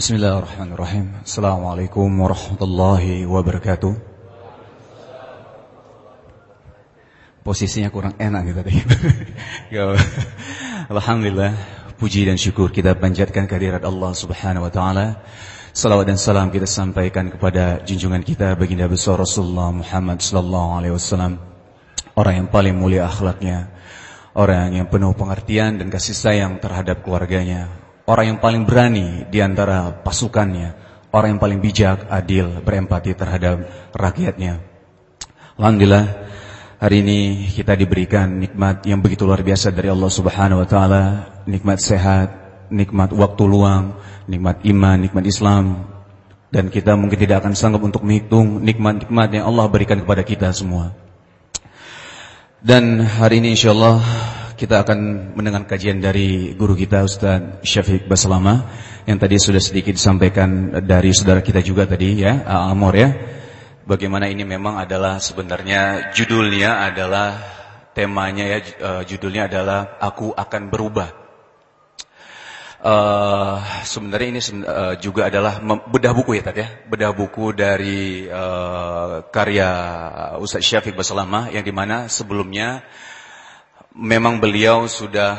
Bismillahirrahmanirrahim. Assalamualaikum warahmatullahi wabarakatuh. Posisinya kurang enak gitu tadi. Ya Alhamdulillah, puji dan syukur kita panjatkan kehadirat Allah Subhanahu wa taala. Salawat dan salam kita sampaikan kepada junjungan kita baginda besar Rasulullah Muhammad sallallahu alaihi wasallam. Orang yang paling mulia akhlaknya, orang yang penuh pengertian dan kasih sayang terhadap keluarganya, Orang yang paling berani di antara pasukannya. Orang yang paling bijak, adil, berempati terhadap rakyatnya. Alhamdulillah, hari ini kita diberikan nikmat yang begitu luar biasa dari Allah Subhanahu wa taala, nikmat sehat, nikmat waktu luang, nikmat iman, nikmat Islam. Dan kita mungkin tidak akan sanggup untuk menghitung nikmat-nikmat yang Allah berikan kepada kita semua. Dan hari ini insyaallah kita akan mendengar kajian dari guru kita Ustaz Syafiq Baslama yang tadi sudah sedikit disampaikan dari saudara kita juga tadi ya Amor ya. Bagaimana ini memang adalah sebenarnya judulnya adalah temanya ya uh, judulnya adalah aku akan berubah. Uh, sebenarnya ini uh, juga adalah bedah buku ya tadi ya, bedah buku dari uh, karya Ustaz Syafiq Baslama yang di mana sebelumnya memang beliau sudah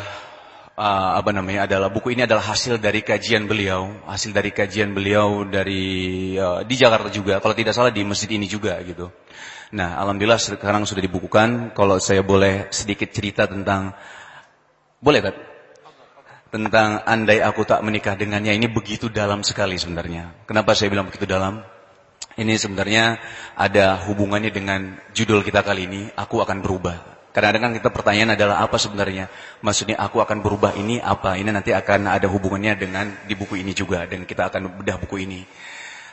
uh, apa namanya adalah buku ini adalah hasil dari kajian beliau, hasil dari kajian beliau dari uh, di Jakarta juga, kalau tidak salah di masjid ini juga gitu. Nah, alhamdulillah sekarang sudah dibukukan. Kalau saya boleh sedikit cerita tentang boleh tak? Tentang andai aku tak menikah dengannya ini begitu dalam sekali sebenarnya. Kenapa saya bilang begitu dalam? Ini sebenarnya ada hubungannya dengan judul kita kali ini, aku akan berubah. Kadang-kadang kita pertanyaan adalah apa sebenarnya? Maksudnya aku akan berubah ini apa? Ini nanti akan ada hubungannya dengan di buku ini juga dan kita akan bedah buku ini.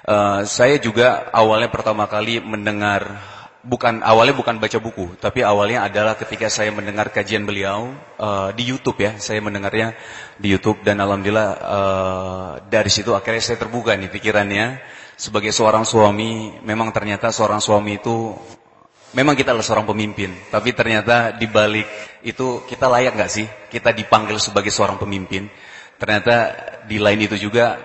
Uh, saya juga awalnya pertama kali mendengar bukan awalnya bukan baca buku, tapi awalnya adalah ketika saya mendengar kajian beliau uh, di YouTube ya, saya mendengarnya di YouTube dan alhamdulillah uh, dari situ akhirnya saya terbuka nih pikirannya sebagai seorang suami, memang ternyata seorang suami itu Memang kita adalah seorang pemimpin, tapi ternyata di balik itu kita layak nggak sih? Kita dipanggil sebagai seorang pemimpin. Ternyata di lain itu juga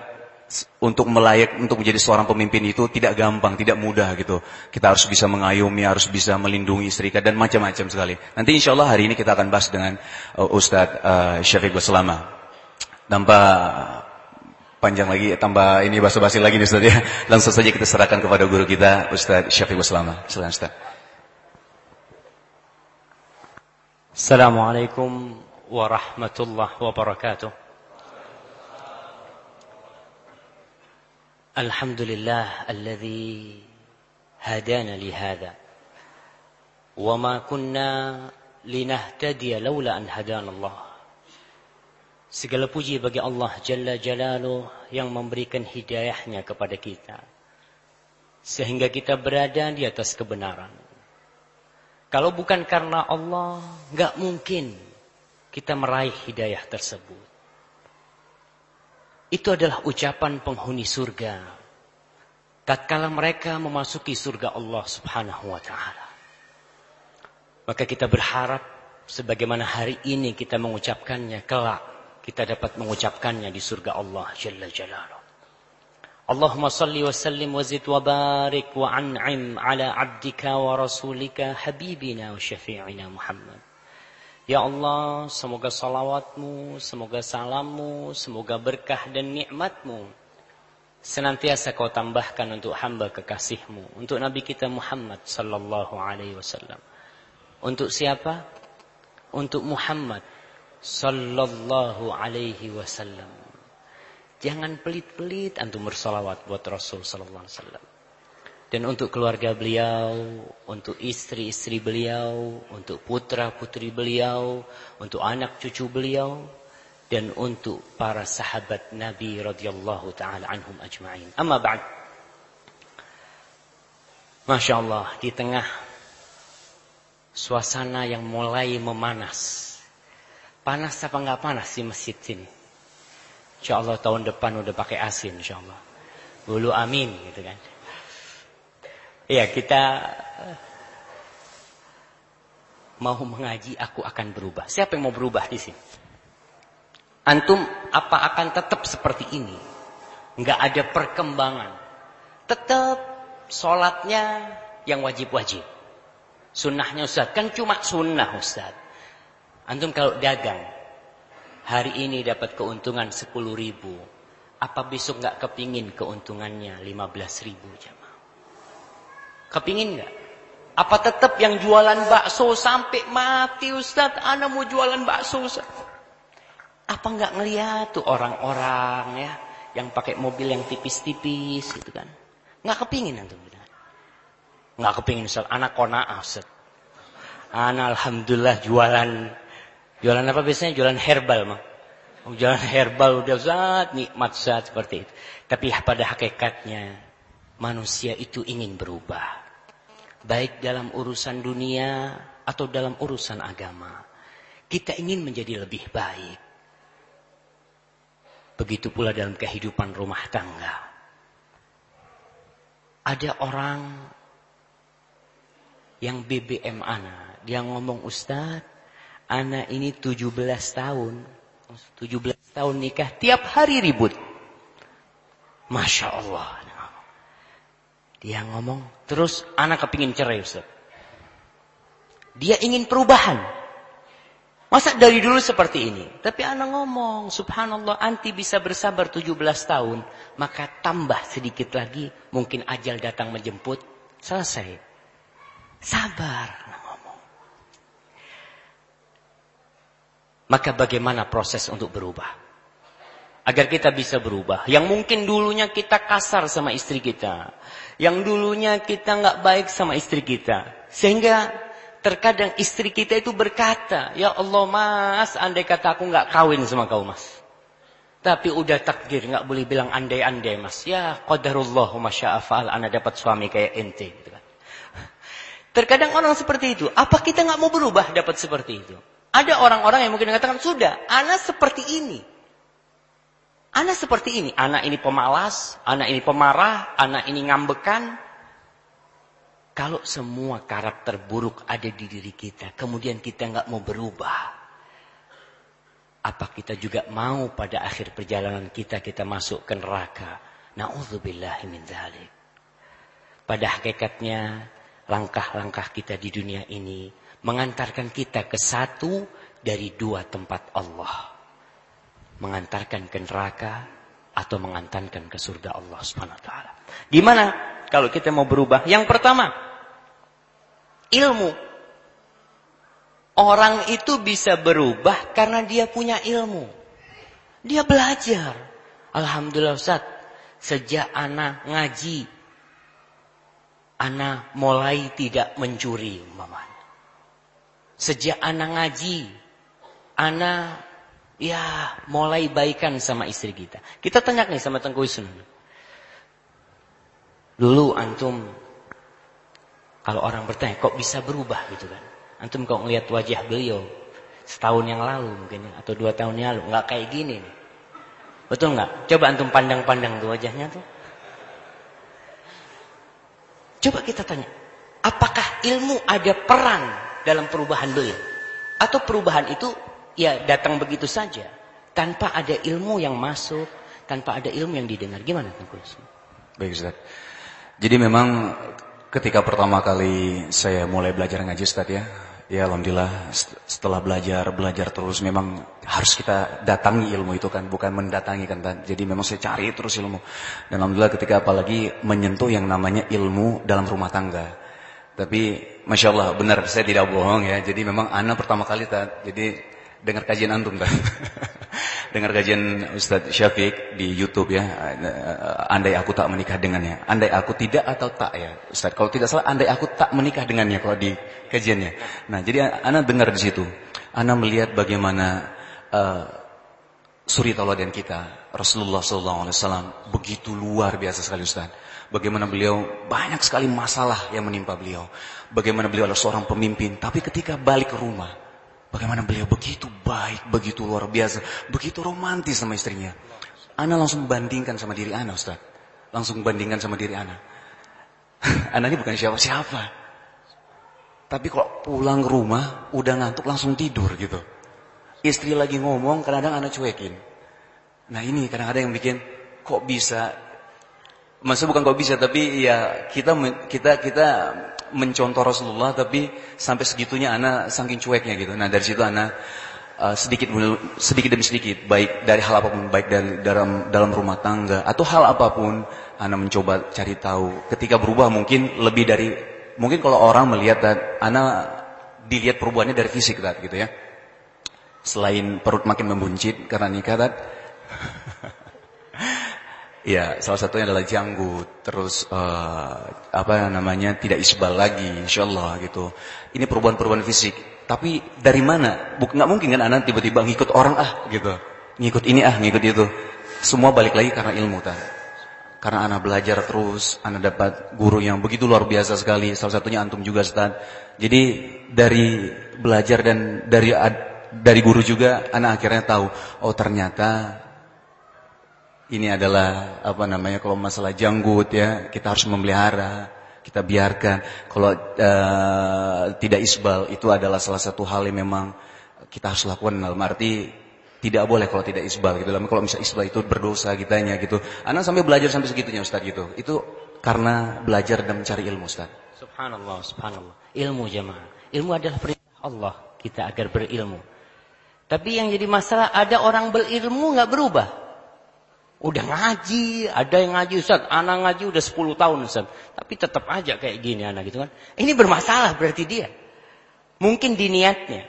untuk melayak untuk menjadi seorang pemimpin itu tidak gampang, tidak mudah gitu. Kita harus bisa mengayomi, harus bisa melindungi istri kita dan macam-macam sekali. Nanti insya Allah hari ini kita akan bahas dengan uh, Ustadz uh, Syafiq Baslama. Tanpa panjang lagi, tambah ini basa-basi lagi nih Ustadz ya. Langsung saja kita serahkan kepada guru kita Ustadz Syafiq Baslama. Silakan Ustadz. السلام عليكم ورحمة الله وبركاته الحمد لله الذي هدانا لهذا وما كنا لنهتدي لولا أن هدانا الله Segala puji bagi Allah Jalla Jalaluh yang memberikan hidayahnya kepada kita. Sehingga kita berada di atas kebenaran. Kalau bukan karena Allah, nggak mungkin kita meraih hidayah tersebut. Itu adalah ucapan penghuni surga. Tatkala mereka memasuki surga Allah Subhanahu wa taala. Maka kita berharap sebagaimana hari ini kita mengucapkannya kelak kita dapat mengucapkannya di surga Allah Jalla. اللهم صل وسلم وزد وبارك وانعم على عبدك ورسولك حبيبنا وشفيعنا محمد Ya Allah, semoga salawatmu, semoga salammu, semoga berkah dan nikmatmu senantiasa kau tambahkan untuk hamba kekasihmu, untuk Nabi kita Muhammad sallallahu alaihi wasallam. Untuk siapa? Untuk Muhammad sallallahu alaihi wasallam. Jangan pelit-pelit antum bersolawat buat Rasul Sallallahu Alaihi Wasallam. Dan untuk keluarga beliau, untuk istri-istri beliau, untuk putra-putri beliau, untuk anak cucu beliau, dan untuk para sahabat Nabi radhiyallahu taala anhum ajma'in. Amma ba'd. Masya Allah, di tengah suasana yang mulai memanas. Panas apa nggak panas di masjid sini? Insya Allah tahun depan udah pakai asin insya Allah. Bulu amin gitu kan. Iya kita eh, mau mengaji aku akan berubah. Siapa yang mau berubah di sini? Antum apa akan tetap seperti ini? Nggak ada perkembangan. Tetap sholatnya yang wajib-wajib. Sunnahnya Ustaz. Kan cuma sunnah Ustaz. Antum kalau dagang. Hari ini dapat keuntungan 10 ribu. Apa besok nggak kepingin keuntungannya 15 ribu jamaah? Kepingin nggak? Apa tetap yang jualan bakso sampai mati Ustaz? Ana mau jualan bakso Ustaz. Apa nggak ngeliat tuh orang-orang ya yang pakai mobil yang tipis-tipis gitu kan? Nggak kepingin antum. Nggak kepingin Ustaz. Anak kona Ustaz. Anak alhamdulillah jualan. Jualan apa biasanya? Jualan herbal mah. Jualan herbal udah Ustaz. Nikmat Ustaz seperti itu. Tapi pada hakikatnya. Manusia itu ingin berubah. Baik dalam urusan dunia. Atau dalam urusan agama. Kita ingin menjadi lebih baik. Begitu pula dalam kehidupan rumah tangga. Ada orang yang BBM ana. Dia ngomong, Ustaz, anak ini 17 tahun. 17 tahun nikah, tiap hari ribut. Masya Allah. Dia ngomong, terus anak kepingin cerai Ustaz. Dia ingin perubahan. Masa dari dulu seperti ini? Tapi anak ngomong, subhanallah, anti bisa bersabar 17 tahun. Maka tambah sedikit lagi, mungkin ajal datang menjemput. Selesai. Sabar, anak ngomong. Maka bagaimana proses untuk berubah? Agar kita bisa berubah. Yang mungkin dulunya kita kasar sama istri kita. Yang dulunya kita nggak baik sama istri kita. Sehingga Terkadang istri kita itu berkata, Ya Allah mas, andai kata aku nggak kawin sama kau mas. Tapi udah takdir, nggak boleh bilang andai-andai mas. Ya qadarullah masya'afal, anda dapat suami kayak ente. Gitu kan. Terkadang orang seperti itu. Apa kita nggak mau berubah dapat seperti itu? Ada orang-orang yang mungkin mengatakan, sudah, anak seperti ini. Anak seperti ini. Anak ini pemalas, anak ini pemarah, anak ini ngambekan, kalau semua karakter buruk ada di diri kita, kemudian kita nggak mau berubah, apa kita juga mau pada akhir perjalanan kita kita masuk ke neraka? Nauzubillahi min. Pada hakikatnya langkah-langkah kita di dunia ini mengantarkan kita ke satu dari dua tempat Allah. Mengantarkan ke neraka atau mengantarkan ke surga Allah Subhanahu wa taala. Di kalau kita mau berubah. Yang pertama, ilmu. Orang itu bisa berubah karena dia punya ilmu. Dia belajar. Alhamdulillah Ustaz, sejak anak ngaji, anak mulai tidak mencuri. Mama. Sejak anak ngaji, anak ya mulai baikan sama istri kita. Kita tanya nih sama Tengku Wisnu. Dulu antum kalau orang bertanya kok bisa berubah gitu kan. Antum kok ngelihat wajah beliau setahun yang lalu mungkin ya, atau dua tahun yang lalu nggak kayak gini nih. Betul nggak? Coba antum pandang-pandang tuh wajahnya tuh. Coba kita tanya, apakah ilmu ada peran dalam perubahan beliau? Atau perubahan itu ya datang begitu saja tanpa ada ilmu yang masuk, tanpa ada ilmu yang didengar. Gimana Tengku? Baik Ustaz. Jadi memang ketika pertama kali saya mulai belajar ngaji Ustaz ya, ya alhamdulillah setelah belajar belajar terus memang harus kita datangi ilmu itu kan, bukan mendatangi kan. Jadi memang saya cari terus ilmu. Dan alhamdulillah ketika apalagi menyentuh yang namanya ilmu dalam rumah tangga. Tapi masya Allah benar saya tidak bohong ya. Jadi memang anak pertama kali tak. Jadi dengar kajian antum tak. dengar kajian Ustadz Syafiq di YouTube ya. Andai aku tak menikah dengannya. Andai aku tidak atau tak ya. Ustadz kalau tidak salah andai aku tak menikah dengannya kalau di kajiannya. Nah jadi anak dengar di situ. Anak melihat bagaimana uh, suri tauladan kita Rasulullah SAW begitu luar biasa sekali Ustaz. Bagaimana beliau banyak sekali masalah yang menimpa beliau. Bagaimana beliau adalah seorang pemimpin. Tapi ketika balik ke rumah Bagaimana beliau begitu baik, begitu luar biasa, begitu romantis sama istrinya. Ana langsung bandingkan sama diri Ana, Ustaz. Langsung bandingkan sama diri Ana. Ana ini bukan siapa-siapa. Tapi kok pulang ke rumah, udah ngantuk langsung tidur gitu. Istri lagi ngomong, kadang-kadang Ana cuekin. Nah ini kadang-kadang yang bikin, kok bisa Maksudnya bukan kok bisa tapi ya kita kita kita mencontoh Rasulullah tapi sampai segitunya anak saking cueknya gitu. Nah dari situ anak uh, sedikit sedikit demi sedikit baik dari hal apa pun baik dari dalam dalam rumah tangga atau hal apa pun anak mencoba cari tahu. Ketika berubah mungkin lebih dari mungkin kalau orang melihat dan anak dilihat perubahannya dari fisik kan, gitu ya. Selain perut makin membuncit karena nikah kan. Ya, salah satunya adalah janggut, terus uh, apa namanya tidak isbal lagi, insyaallah gitu. Ini perubahan-perubahan fisik. Tapi dari mana? Buk, nggak mungkin kan anak tiba-tiba ngikut orang ah gitu, ngikut ini ah, ngikut itu. Semua balik lagi karena ilmu kan. Karena anak belajar terus, anak dapat guru yang begitu luar biasa sekali. Salah satunya antum juga Ustaz. Jadi dari belajar dan dari dari guru juga anak akhirnya tahu, oh ternyata ini adalah apa namanya kalau masalah janggut ya kita harus memelihara kita biarkan. Kalau uh, tidak isbal itu adalah salah satu hal yang memang kita harus lakukan. Dalam arti tidak boleh kalau tidak isbal gitu. Dalam kalau misalnya isbal itu berdosa kitanya gitu. Anak sampai belajar sampai segitunya Ustaz gitu. Itu karena belajar dan mencari ilmu Ustaz. Subhanallah subhanallah. Ilmu jemaah. Ilmu adalah perintah Allah kita agar berilmu. Tapi yang jadi masalah ada orang berilmu nggak berubah Udah ngaji, ada yang ngaji Ustaz, anak ngaji udah 10 tahun Ustaz. Tapi tetap aja kayak gini anak gitu kan. Ini bermasalah berarti dia. Mungkin di niatnya.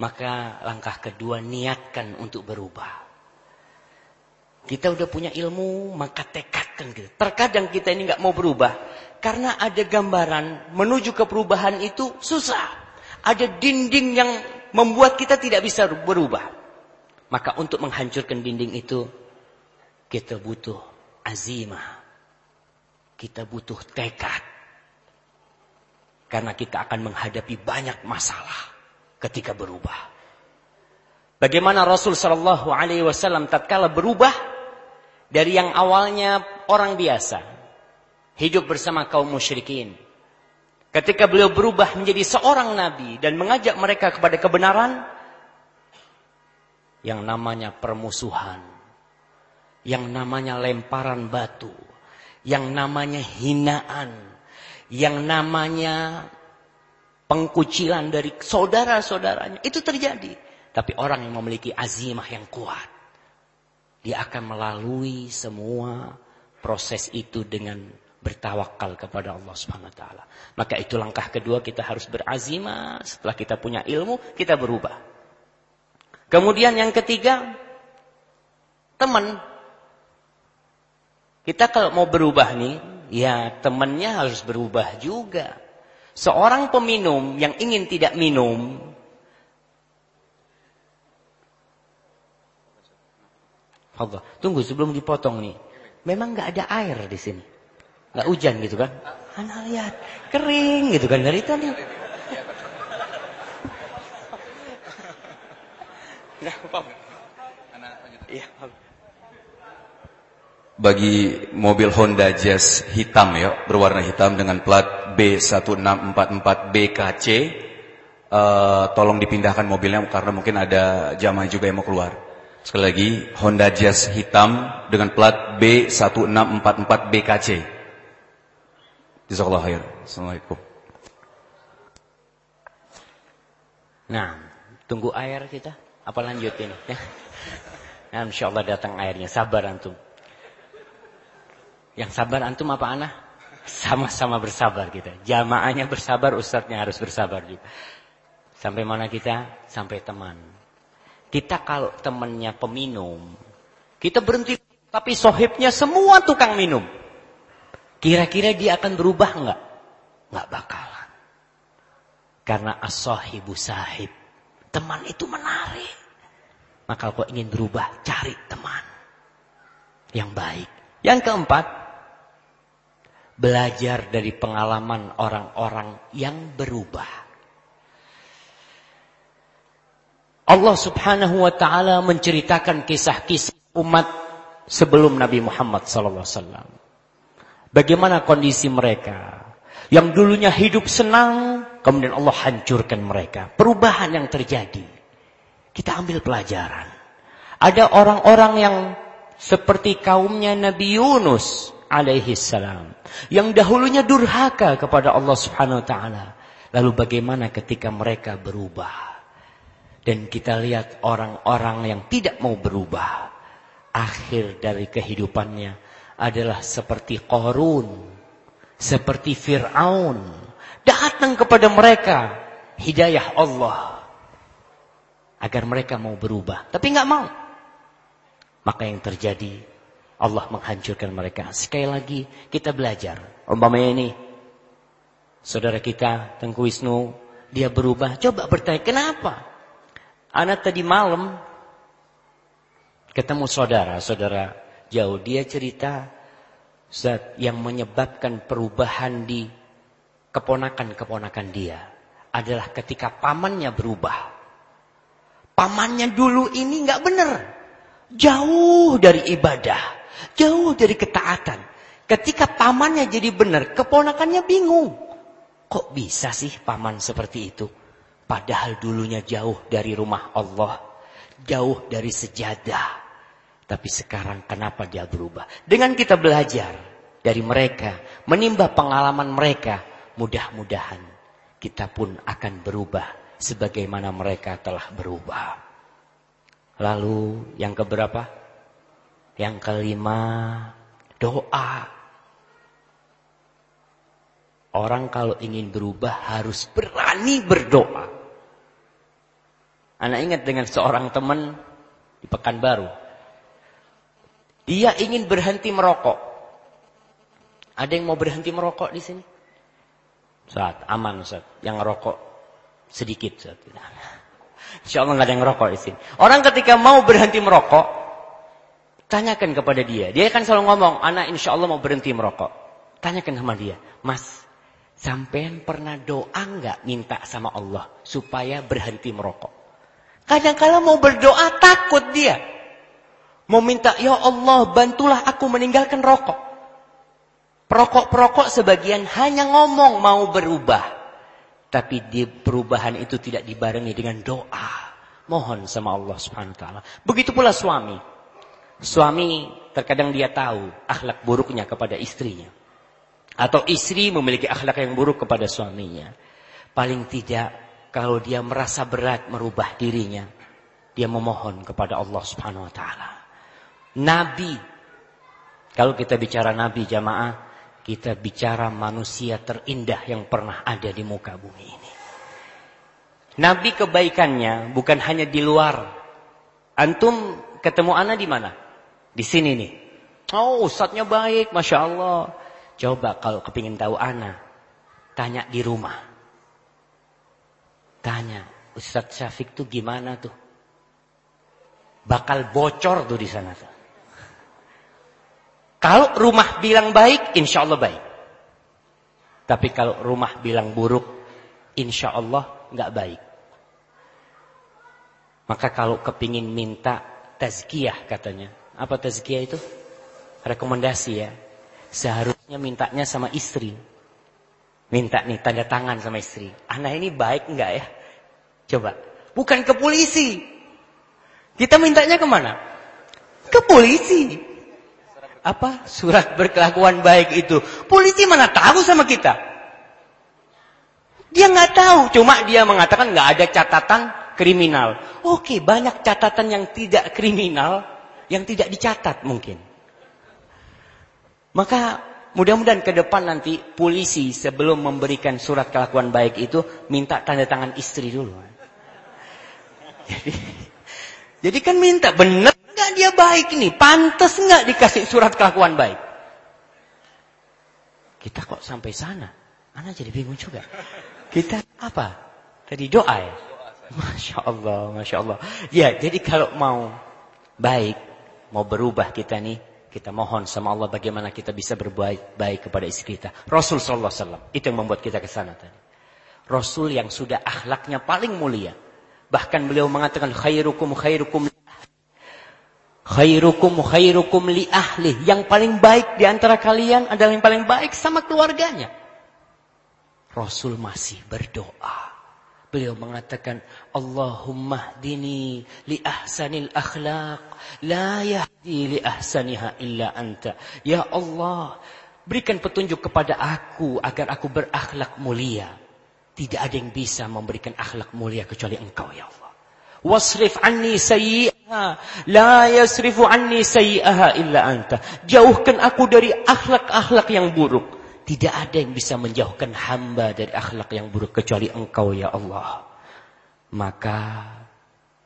Maka langkah kedua niatkan untuk berubah. Kita udah punya ilmu, maka tekadkan gitu. Terkadang kita ini nggak mau berubah. Karena ada gambaran menuju ke perubahan itu susah. Ada dinding yang membuat kita tidak bisa berubah. Maka untuk menghancurkan dinding itu kita butuh azimah. Kita butuh tekad. Karena kita akan menghadapi banyak masalah ketika berubah. Bagaimana Rasul Shallallahu Alaihi Wasallam tatkala berubah dari yang awalnya orang biasa hidup bersama kaum musyrikin. Ketika beliau berubah menjadi seorang nabi dan mengajak mereka kepada kebenaran, yang namanya permusuhan, yang namanya lemparan batu, yang namanya hinaan, yang namanya pengkucilan dari saudara-saudaranya. Itu terjadi. Tapi orang yang memiliki azimah yang kuat, dia akan melalui semua proses itu dengan bertawakal kepada Allah Subhanahu wa taala. Maka itu langkah kedua kita harus berazimah, setelah kita punya ilmu, kita berubah. Kemudian yang ketiga, teman. Kita kalau mau berubah nih, ya temannya harus berubah juga. Seorang peminum yang ingin tidak minum, Allah, tunggu sebelum dipotong nih. Memang nggak ada air di sini, nggak hujan gitu kan? Anda lihat kering gitu kan dari tadi. Iya, Bagi mobil Honda Jazz hitam ya, berwarna hitam dengan plat B1644BKC, uh, tolong dipindahkan mobilnya karena mungkin ada jamaah juga yang mau keluar. Sekali lagi, Honda Jazz hitam dengan plat B1644BKC. Jazakallah khair. Assalamualaikum. Nah, tunggu air kita. Apa lanjut ini? Ya. Nah, insya Allah datang airnya. Sabar antum. Yang sabar antum apa anak? Sama-sama bersabar kita. Jamaahnya bersabar, ustadznya harus bersabar juga. Sampai mana kita? Sampai teman. Kita kalau temannya peminum, kita berhenti. Tapi sohibnya semua tukang minum. Kira-kira dia akan berubah enggak? Enggak bakalan. Karena as-sahibu sahib. Teman itu menarik. Maka kalau ingin berubah, cari teman yang baik. Yang keempat, belajar dari pengalaman orang-orang yang berubah. Allah Subhanahu wa taala menceritakan kisah-kisah umat sebelum Nabi Muhammad sallallahu alaihi wasallam. Bagaimana kondisi mereka? Yang dulunya hidup senang, kemudian Allah hancurkan mereka. Perubahan yang terjadi. Kita ambil pelajaran. Ada orang-orang yang seperti kaumnya Nabi Yunus alaihi salam yang dahulunya durhaka kepada Allah Subhanahu wa taala. Lalu bagaimana ketika mereka berubah? Dan kita lihat orang-orang yang tidak mau berubah. Akhir dari kehidupannya adalah seperti Korun. Seperti Fir'aun. Datang kepada mereka hidayah Allah. Agar mereka mau berubah. Tapi nggak mau. Maka yang terjadi Allah menghancurkan mereka. Sekali lagi kita belajar. Umpamanya ini Saudara kita, Tengku Wisnu, dia berubah. Coba bertanya, kenapa? Anak tadi malam ketemu saudara, saudara jauh. Dia cerita zat yang menyebabkan perubahan di keponakan-keponakan dia adalah ketika pamannya berubah. Pamannya dulu ini nggak benar. Jauh dari ibadah. Jauh dari ketaatan. Ketika pamannya jadi benar, keponakannya bingung. Kok bisa sih paman seperti itu? Padahal dulunya jauh dari rumah Allah. Jauh dari sejadah. Tapi sekarang kenapa dia berubah? Dengan kita belajar dari mereka. Menimba pengalaman mereka. Mudah-mudahan kita pun akan berubah. Sebagaimana mereka telah berubah. Lalu yang keberapa? Yang kelima. Doa. Orang kalau ingin berubah harus berani berdoa. Anak ingat dengan seorang teman di Pekanbaru. Dia ingin berhenti merokok. Ada yang mau berhenti merokok di sini? Saat aman Ustaz. Yang rokok sedikit. Insya Allah nggak ada yang merokok di sini. Orang ketika mau berhenti merokok, tanyakan kepada dia. Dia akan selalu ngomong, anak insya Allah mau berhenti merokok. Tanyakan sama dia, Mas, Sampean pernah doa nggak minta sama Allah supaya berhenti merokok? Kadang-kala mau berdoa takut dia. Mau minta, ya Allah bantulah aku meninggalkan rokok. Perokok-perokok sebagian hanya ngomong mau berubah. Tapi di perubahan itu tidak dibarengi dengan doa. Mohon sama Allah subhanahu wa ta'ala. Begitu pula suami. Suami terkadang dia tahu akhlak buruknya kepada istrinya. Atau istri memiliki akhlak yang buruk kepada suaminya. Paling tidak kalau dia merasa berat merubah dirinya. Dia memohon kepada Allah subhanahu wa ta'ala. Nabi. Kalau kita bicara Nabi jamaah. Kita bicara manusia terindah yang pernah ada di muka bumi ini. Nabi kebaikannya bukan hanya di luar. Antum ketemu anak di mana? Di sini nih. Oh ustadznya baik, Masya Allah. Coba kalau kepingin tahu anak, tanya di rumah. Tanya, Ustadz Syafiq tuh gimana tuh? Bakal bocor tuh di sana tuh. Kalau rumah bilang baik, insya Allah baik. Tapi kalau rumah bilang buruk, insya Allah nggak baik. Maka kalau kepingin minta tazkiyah katanya. Apa tazkiyah itu? Rekomendasi ya. Seharusnya mintanya sama istri. Minta nih tanda tangan sama istri. Anak ini baik enggak ya? Coba. Bukan ke polisi. Kita mintanya ke mana? Ke polisi. Apa? Surat berkelakuan baik itu. Polisi mana tahu sama kita? Dia nggak tahu. Cuma dia mengatakan nggak ada catatan kriminal. Oke, banyak catatan yang tidak kriminal. Yang tidak dicatat mungkin. Maka mudah-mudahan ke depan nanti polisi sebelum memberikan surat kelakuan baik itu minta tanda tangan istri dulu. Jadi, jadi kan minta benar nggak dia baik nih, pantas nggak dikasih surat kelakuan baik? Kita kok sampai sana? Anak jadi bingung juga. Kita apa? Tadi doa ya? Masya Allah, Masya Allah. Ya, jadi kalau mau baik, mau berubah kita nih, kita mohon sama Allah bagaimana kita bisa berbuat baik kepada istri kita. Rasul sallallahu alaihi wasallam itu yang membuat kita ke sana tadi. Rasul yang sudah akhlaknya paling mulia. Bahkan beliau mengatakan khairukum khairukum khairukum khairukum li ahli. Yang paling baik di antara kalian adalah yang paling baik sama keluarganya. Rasul masih berdoa. Beliau mengatakan, Allahumma dini li ahsanil akhlaq, la yahdi li ahsaniha illa anta. Ya Allah, berikan petunjuk kepada aku agar aku berakhlak mulia. Tidak ada yang bisa memberikan akhlak mulia kecuali engkau ya Allah. Wasrif anni sayyi'aha, la yasrifu anni sayyi'aha illa anta. Jauhkan aku dari akhlak-akhlak yang buruk. Tidak ada yang bisa menjauhkan hamba dari akhlak yang buruk kecuali engkau ya Allah. Maka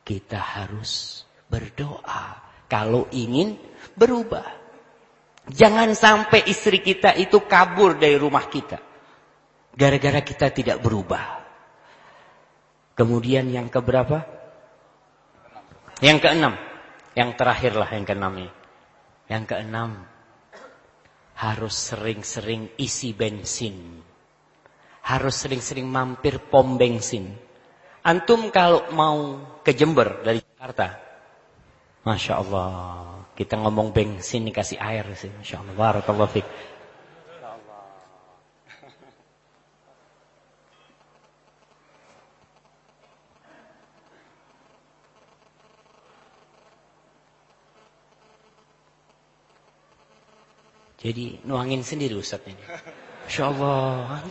kita harus berdoa kalau ingin berubah. Jangan sampai istri kita itu kabur dari rumah kita. Gara-gara kita tidak berubah. Kemudian yang keberapa? Yang keenam. Yang terakhirlah yang keenam ini. Yang keenam harus sering-sering isi bensin. Harus sering-sering mampir pom bensin. Antum kalau mau ke Jember dari Jakarta. Masya Allah. Kita ngomong bensin dikasih air sih. Masya Allah. Fiqh. Jadi nuangin sendiri Ustaz ini. Masya Allah.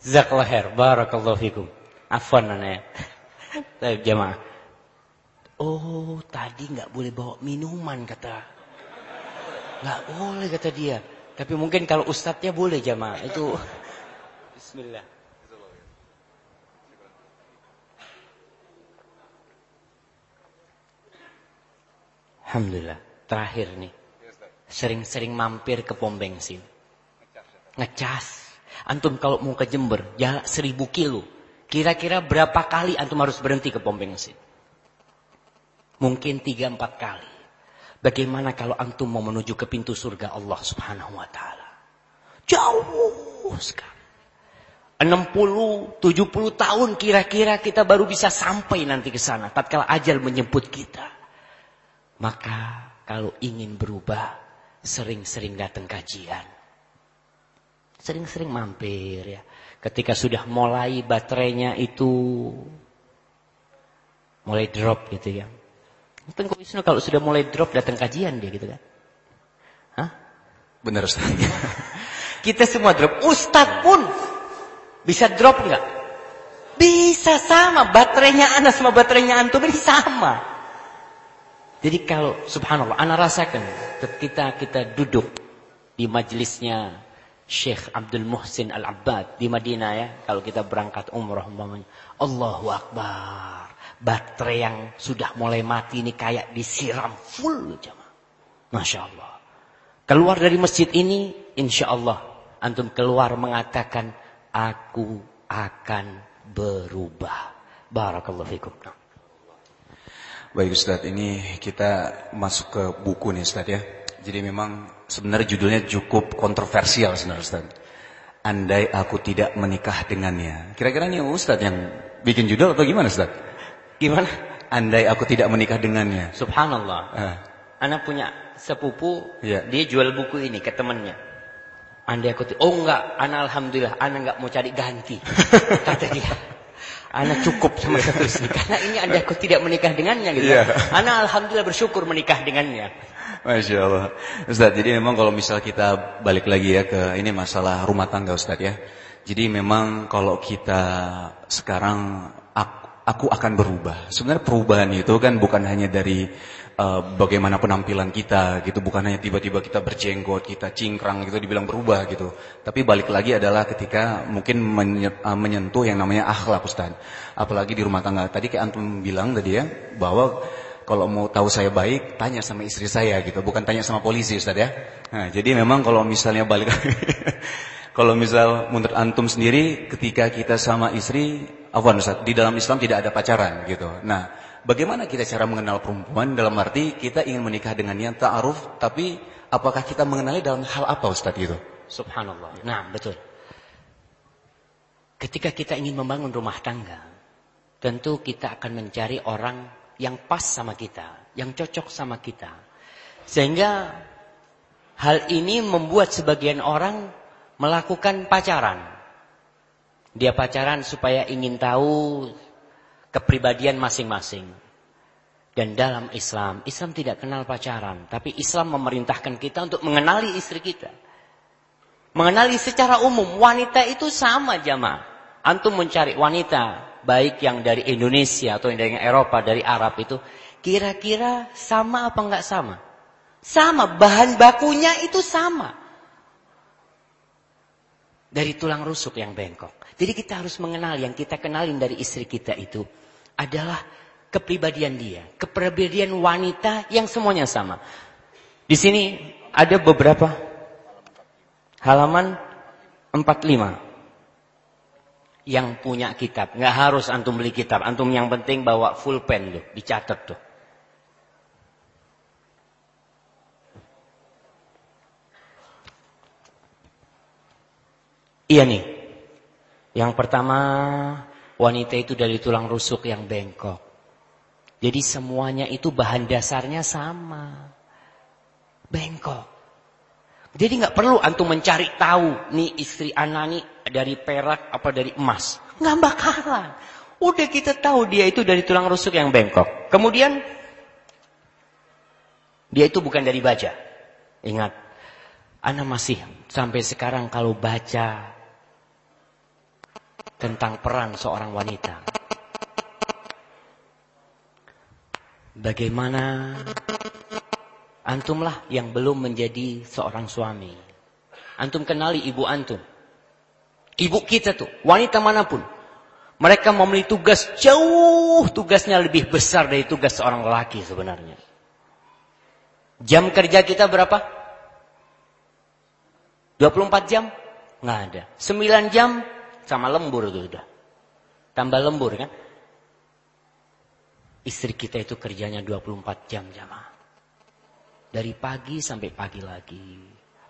Zakallah khair. Barakallahu fikum. Afwan nana ya. jamaah. Oh tadi nggak boleh bawa minuman kata. Nggak boleh kata dia. Tapi mungkin kalau ustadznya boleh jamaah. Itu Bismillah. Alhamdulillah. Terakhir nih. Sering-sering mampir ke pom bensin. Ngecas. Antum kalau mau ke Jember, jarak seribu kilo. Kira-kira berapa kali antum harus berhenti ke pom bensin? Mungkin tiga empat kali. Bagaimana kalau antum mau menuju ke pintu surga Allah subhanahu wa ta'ala? Jauh sekali. 60, 70 tahun kira-kira kita baru bisa sampai nanti ke sana. Tatkala ajal menyebut kita. Maka kalau ingin berubah, sering-sering datang kajian. Sering-sering mampir ya. Ketika sudah mulai baterainya itu mulai drop gitu ya. Tengku Wisnu kalau sudah mulai drop datang kajian dia gitu kan. Hah? Benar Ustaz. Kita semua drop. Ustadz pun bisa drop nggak? Bisa sama. Baterainya anak sama baterainya antum ini sama. Jadi kalau subhanallah, anak rasakan ketika kita duduk di majelisnya Syekh Abdul Muhsin Al-Abbad di Madinah ya, kalau kita berangkat umrah umpamanya, Allahu Akbar. Baterai yang sudah mulai mati ini kayak disiram full jemaah. Masya Allah. Keluar dari masjid ini, insya Allah antum keluar mengatakan, aku akan berubah. Barakallahu fikum. Baik Ustadz, ini kita masuk ke buku nih Ustadz ya. Jadi memang sebenarnya judulnya cukup kontroversial sebenarnya Ustadz. Andai aku tidak menikah dengannya. Kira-kira ini Ustadz yang bikin judul atau gimana Ustadz? Gimana? Andai aku tidak menikah dengannya. Subhanallah. Ah. Anak punya sepupu, ya. dia jual buku ini ke temannya. Andai aku oh enggak, anak alhamdulillah, anak enggak mau cari ganti. Kata dia. Anak cukup sama satu istri. Karena ini anda aku tidak menikah dengannya gitu. Yeah. Anak alhamdulillah bersyukur menikah dengannya. Masya Allah. Ustaz, jadi memang kalau misal kita balik lagi ya ke ini masalah rumah tangga Ustaz ya. Jadi memang kalau kita sekarang aku, aku akan berubah. Sebenarnya perubahan itu kan bukan hanya dari uh, bagaimana penampilan kita gitu. Bukan hanya tiba-tiba kita berjenggot kita cingkrang gitu dibilang berubah gitu. Tapi balik lagi adalah ketika mungkin eh, menyentuh yang namanya akhlak Ustaz. Apalagi di rumah tangga. Tadi kayak antum bilang tadi ya bahwa kalau mau tahu saya baik tanya sama istri saya gitu. Bukan tanya sama polisi Ustaz ya. Nah, jadi memang kalau misalnya balik kalau misal menurut antum sendiri ketika kita sama istri apa Ustaz di dalam Islam tidak ada pacaran gitu. Nah Bagaimana kita cara mengenal perempuan dalam arti kita ingin menikah dengan yang ta'aruf tapi apakah kita mengenali dalam hal apa Ustaz itu? Subhanallah. Nah, betul. Ketika kita ingin membangun rumah tangga, tentu kita akan mencari orang yang pas sama kita, yang cocok sama kita. Sehingga hal ini membuat sebagian orang melakukan pacaran. Dia pacaran supaya ingin tahu kepribadian masing-masing. Dan dalam Islam, Islam tidak kenal pacaran. Tapi Islam memerintahkan kita untuk mengenali istri kita. Mengenali secara umum, wanita itu sama jamaah. Antum mencari wanita, baik yang dari Indonesia atau yang dari Eropa, dari Arab itu. Kira-kira sama apa enggak sama? Sama, bahan bakunya itu sama. Dari tulang rusuk yang bengkok. Jadi kita harus mengenal yang kita kenalin dari istri kita itu adalah kepribadian dia, kepribadian wanita yang semuanya sama. Di sini ada beberapa halaman 45 yang punya kitab. Nggak harus antum beli kitab. Antum yang penting bawa full pen tuh, dicatat tuh. Iya nih. Yang pertama, wanita itu dari tulang rusuk yang bengkok. Jadi semuanya itu bahan dasarnya sama. Bengkok. Jadi nggak perlu antum mencari tahu nih istri Anani dari perak apa dari emas. Nggak bakalan. Udah kita tahu dia itu dari tulang rusuk yang bengkok. Kemudian dia itu bukan dari baja. Ingat, Ana masih sampai sekarang kalau baca tentang peran seorang wanita. Bagaimana antumlah yang belum menjadi seorang suami. Antum kenali ibu antum. Ibu kita tuh, wanita mana pun. Mereka memiliki tugas jauh, tugasnya lebih besar dari tugas seorang lelaki sebenarnya. Jam kerja kita berapa? 24 jam? Nggak ada. 9 jam sama lembur itu udah. Tambah lembur kan. Istri kita itu kerjanya 24 jam jamaah. Dari pagi sampai pagi lagi.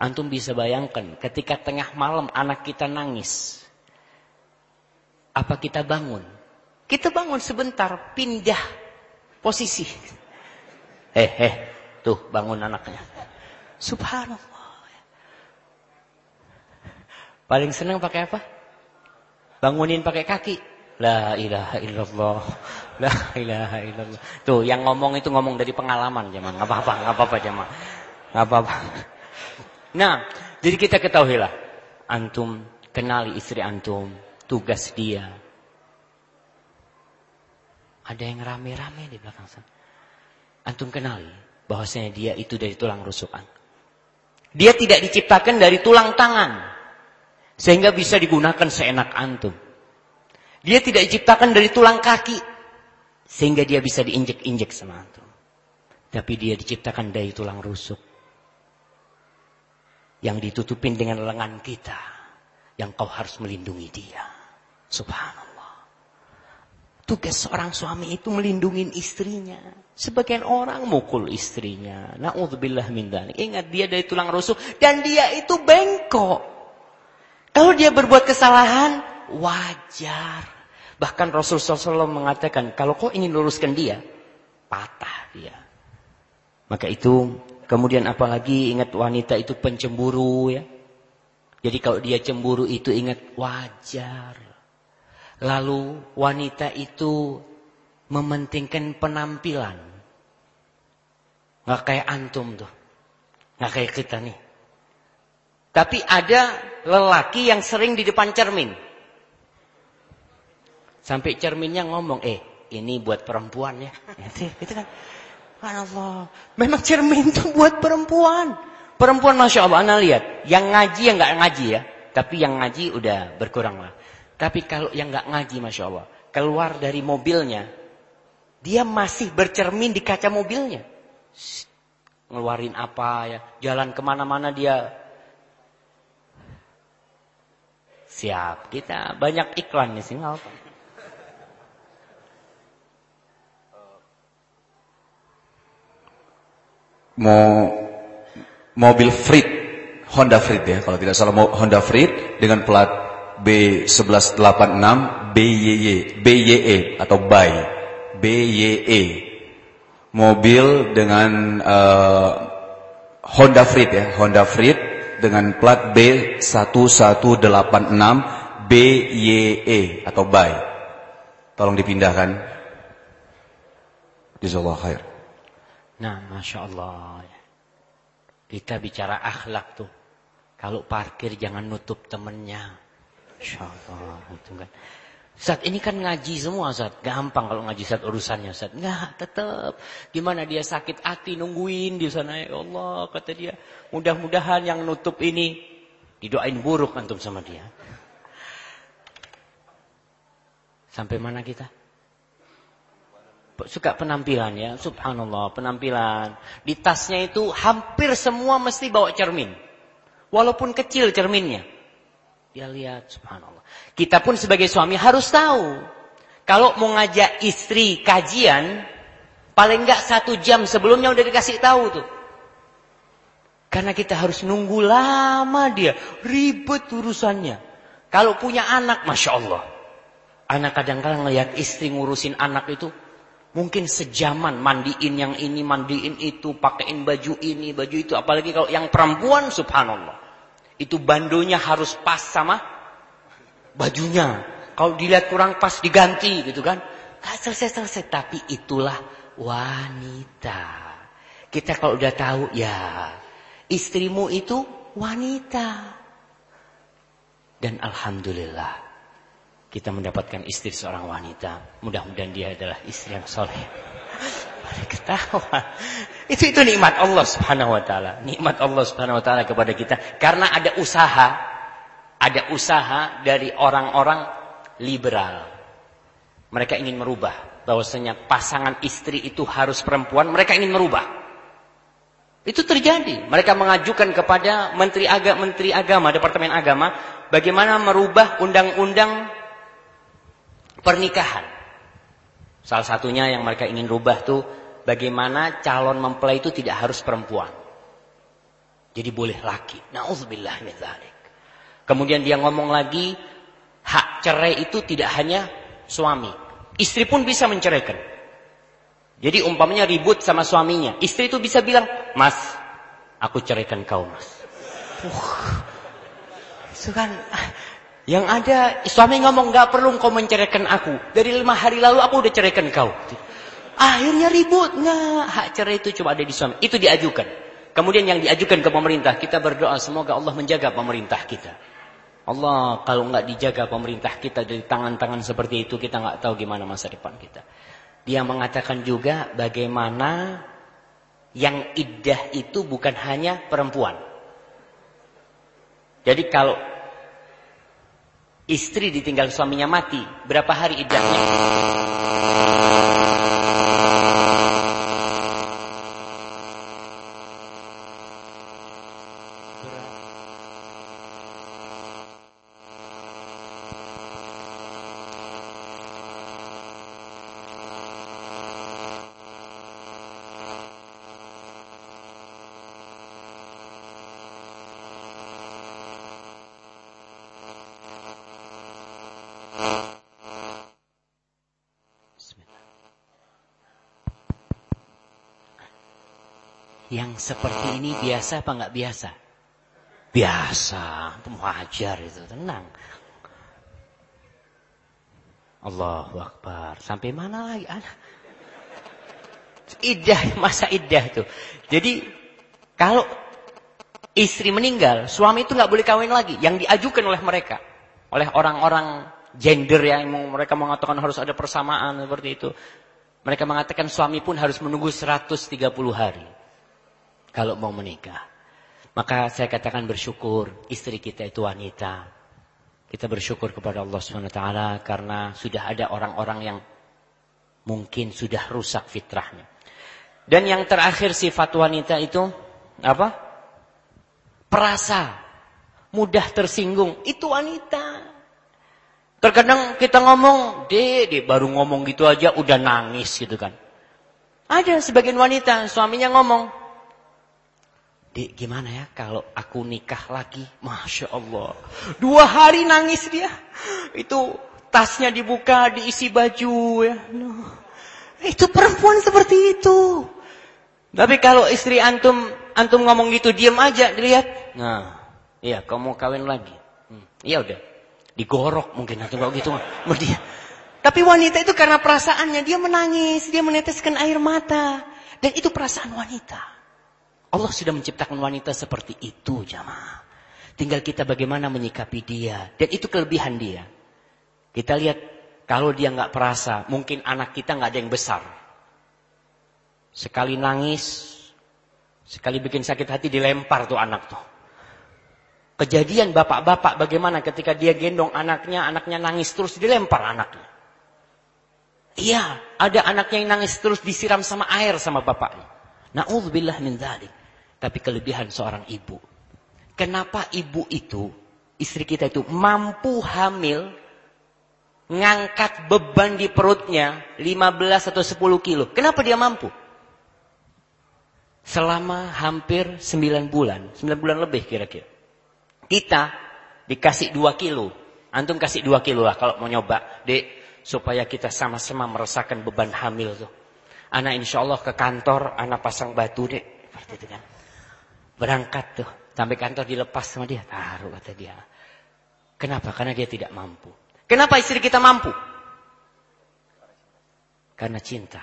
Antum bisa bayangkan ketika tengah malam anak kita nangis. Apa kita bangun? Kita bangun sebentar, pindah posisi. Eh, eh, tuh bangun anaknya. Subhanallah. Paling senang pakai apa? Bangunin pakai kaki. La ilaha illallah. La ilaha illallah. Tuh, yang ngomong itu ngomong dari pengalaman, zaman. Enggak apa-apa, enggak apa-apa, zaman. Enggak apa-apa. Nah, jadi kita ketahuilah. Antum kenali istri antum, tugas dia. Ada yang rame-rame di belakang sana. Antum kenali bahwasanya dia itu dari tulang rusukan. Dia tidak diciptakan dari tulang tangan. Sehingga bisa digunakan seenak antum. Dia tidak diciptakan dari tulang kaki. Sehingga dia bisa diinjek-injek sama antum. Tapi dia diciptakan dari tulang rusuk. Yang ditutupin dengan lengan kita. Yang kau harus melindungi dia. Subhanallah. Tugas seorang suami itu melindungi istrinya. Sebagian orang mukul istrinya. Na'udzubillah min Ingat dia dari tulang rusuk. Dan dia itu bengkok. Kalau dia berbuat kesalahan, wajar. Bahkan Rasulullah SAW mengatakan, kalau kau ingin luruskan dia, patah dia. Maka itu, kemudian apalagi ingat wanita itu pencemburu ya. Jadi kalau dia cemburu itu ingat wajar. Lalu wanita itu mementingkan penampilan. Nggak kayak antum tuh. Nggak kayak kita nih. Tapi ada lelaki yang sering di depan cermin. Sampai cerminnya ngomong, eh ini buat perempuan ya. Itu kan. Allah. Memang cermin itu buat perempuan. Perempuan Masya Allah, anda lihat. Yang ngaji yang nggak ngaji ya. Tapi yang ngaji udah berkurang lah. Tapi kalau yang nggak ngaji Masya Allah. Keluar dari mobilnya. Dia masih bercermin di kaca mobilnya. ngeluarin apa ya. Jalan ke mana-mana dia Siap. Kita banyak iklan di sini. Mau mobil Freed, Honda Freed ya, kalau tidak salah Honda Freed dengan plat B1186 BYY, BYE atau BY, BYE. Mobil dengan uh, Honda Freed ya, Honda Freed dengan plat B1186 BYE atau BY. Tolong dipindahkan. Jazakallah khair. Nah, Masya Allah. Kita bicara akhlak tuh. Kalau parkir jangan nutup temennya. Masya Allah. Saat ini kan ngaji semua saat Gampang kalau ngaji saat urusannya saat Enggak, tetap. Gimana dia sakit hati nungguin di sana. Ya Allah, kata dia. Mudah-mudahan yang nutup ini didoain buruk antum sama dia. Sampai mana kita? Suka penampilan ya, subhanallah, penampilan. Di tasnya itu hampir semua mesti bawa cermin. Walaupun kecil cerminnya. Dia lihat, subhanallah. Kita pun sebagai suami harus tahu. Kalau mau ngajak istri kajian, paling enggak satu jam sebelumnya udah dikasih tahu tuh. Karena kita harus nunggu lama dia. Ribet urusannya. Kalau punya anak, Masya Allah. Anak kadang-kadang ngelihat istri ngurusin anak itu. Mungkin sejaman mandiin yang ini, mandiin itu, pakaiin baju ini, baju itu. Apalagi kalau yang perempuan, subhanallah. Itu bandonya harus pas sama bajunya. Kalau dilihat kurang pas diganti gitu kan. Gak selesai-selesai. Tapi itulah wanita. Kita kalau udah tahu ya istrimu itu wanita. Dan Alhamdulillah kita mendapatkan istri seorang wanita. Mudah-mudahan dia adalah istri yang soleh. Ketawa. Itu itu nikmat Allah Subhanahu wa taala. Nikmat Allah Subhanahu wa taala kepada kita karena ada usaha ada usaha dari orang-orang liberal. Mereka ingin merubah bahwasanya pasangan istri itu harus perempuan, mereka ingin merubah. Itu terjadi. Mereka mengajukan kepada Menteri Agama, Menteri Agama, Departemen Agama, bagaimana merubah undang-undang pernikahan. Salah satunya yang mereka ingin rubah tuh bagaimana calon mempelai itu tidak harus perempuan. Jadi boleh laki. Nauzubillah min dzalik. Kemudian dia ngomong lagi, hak cerai itu tidak hanya suami. Istri pun bisa menceraikan. Jadi umpamanya ribut sama suaminya. Istri itu bisa bilang, mas, aku ceraikan kau mas. Uh, itu kan, yang ada suami ngomong nggak perlu kau menceraikan aku. Dari lima hari lalu aku udah ceraikan kau. Akhirnya ribut. Nggak, hak cerai itu cuma ada di suami. Itu diajukan. Kemudian yang diajukan ke pemerintah. Kita berdoa semoga Allah menjaga pemerintah kita. Allah kalau nggak dijaga pemerintah kita dari tangan-tangan seperti itu. Kita nggak tahu gimana masa depan kita. Dia mengatakan juga bagaimana yang iddah itu bukan hanya perempuan. Jadi kalau istri ditinggal suaminya mati, berapa hari iddahnya? Yang seperti ini biasa apa nggak biasa? Biasa, wajar itu, tenang. Allahu Akbar. Sampai mana lagi anak? Idah, masa idah tuh. Jadi kalau istri meninggal, suami itu nggak boleh kawin lagi. Yang diajukan oleh mereka, oleh orang-orang gender yang mereka mengatakan harus ada persamaan seperti itu. Mereka mengatakan suami pun harus menunggu 130 hari kalau mau menikah. Maka saya katakan bersyukur istri kita itu wanita. Kita bersyukur kepada Allah SWT karena sudah ada orang-orang yang mungkin sudah rusak fitrahnya. Dan yang terakhir sifat wanita itu apa? Perasa, mudah tersinggung. Itu wanita. Terkadang kita ngomong, deh, deh baru ngomong gitu aja udah nangis gitu kan. Ada sebagian wanita suaminya ngomong, Dik, gimana ya kalau aku nikah lagi? Masya Allah. Dua hari nangis dia. Itu tasnya dibuka, diisi baju. ya. No. Itu perempuan seperti itu. Tapi kalau istri antum antum ngomong gitu, diam aja, dilihat. Nah, Iya, kamu mau kawin lagi. Hmm. Iya udah. Digorok mungkin atau enggak gitu dia. Tapi wanita itu karena perasaannya dia menangis, dia meneteskan air mata dan itu perasaan wanita. Allah sudah menciptakan wanita seperti itu, jamaah. Tinggal kita bagaimana menyikapi dia dan itu kelebihan dia. Kita lihat kalau dia nggak perasa, mungkin anak kita nggak ada yang besar. Sekali nangis, sekali bikin sakit hati dilempar tuh anak tuh. Kejadian bapak-bapak bagaimana ketika dia gendong anaknya, anaknya nangis terus dilempar anaknya. Iya, ada anaknya yang nangis terus disiram sama air sama bapaknya. Na'udzubillah min dzalik. Tapi kelebihan seorang ibu. Kenapa ibu itu, istri kita itu mampu hamil, ngangkat beban di perutnya 15 atau 10 kilo. Kenapa dia mampu? Selama hampir 9 bulan, 9 bulan lebih kira-kira. Kita dikasih dua kilo. Antum kasih dua kilo lah kalau mau nyoba. Dek, supaya kita sama-sama merasakan beban hamil tuh. Anak insya Allah ke kantor, anak pasang batu dek. Seperti itu kan. Berangkat tuh. Sampai kantor dilepas sama dia. Taruh kata dia. Kenapa? Karena dia tidak mampu. Kenapa istri kita mampu? Karena cinta.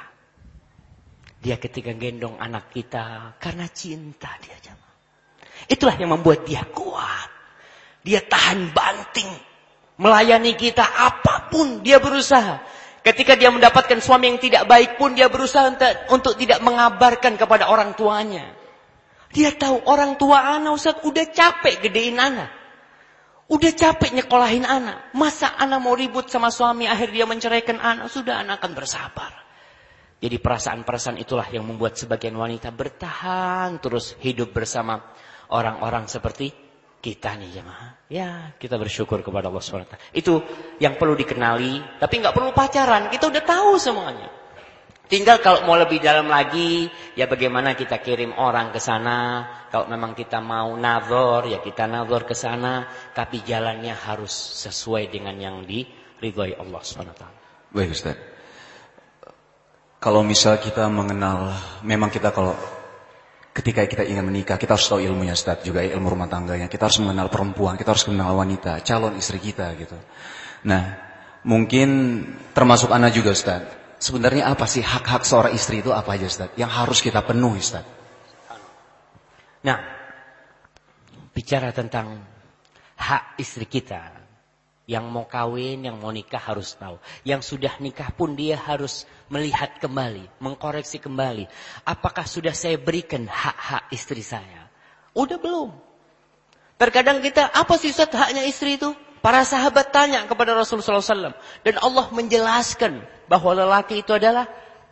Dia ketika gendong anak kita. Karena cinta dia jamaah. Itulah yang membuat dia kuat. Dia tahan banting. Melayani kita apa pun dia berusaha. Ketika dia mendapatkan suami yang tidak baik pun dia berusaha untuk, tidak mengabarkan kepada orang tuanya. Dia tahu orang tua anak Ustaz udah capek gedein anak. Udah capek nyekolahin anak. Masa anak mau ribut sama suami akhir dia menceraikan anak. Sudah anak akan bersabar. Jadi perasaan-perasaan itulah yang membuat sebagian wanita bertahan terus hidup bersama orang-orang seperti kita nih jemaah. Ya, kita bersyukur kepada Allah SWT. Itu yang perlu dikenali, tapi nggak perlu pacaran. Kita udah tahu semuanya. Tinggal kalau mau lebih dalam lagi, ya bagaimana kita kirim orang ke sana. Kalau memang kita mau nazar, ya kita nazar ke sana. Tapi jalannya harus sesuai dengan yang diridhoi Allah SWT. Baik Ustaz. Kalau misal kita mengenal, memang kita kalau ketika kita ingin menikah, kita harus tahu ilmunya Ustaz, juga ilmu rumah tangganya. Kita harus mengenal perempuan, kita harus mengenal wanita, calon istri kita gitu. Nah, mungkin termasuk anak juga Ustaz. Sebenarnya apa sih hak-hak seorang istri itu apa aja Ustaz? Yang harus kita penuhi Ustaz? Nah, bicara tentang hak istri kita. Yang mau kawin, yang mau nikah harus tahu. Yang sudah nikah pun dia harus melihat kembali, mengkoreksi kembali. Apakah sudah saya berikan hak-hak istri saya? Udah belum. Terkadang kita, apa sih Ustaz haknya istri itu? Para sahabat tanya kepada Rasulullah SAW. Dan Allah menjelaskan bahwa lelaki itu adalah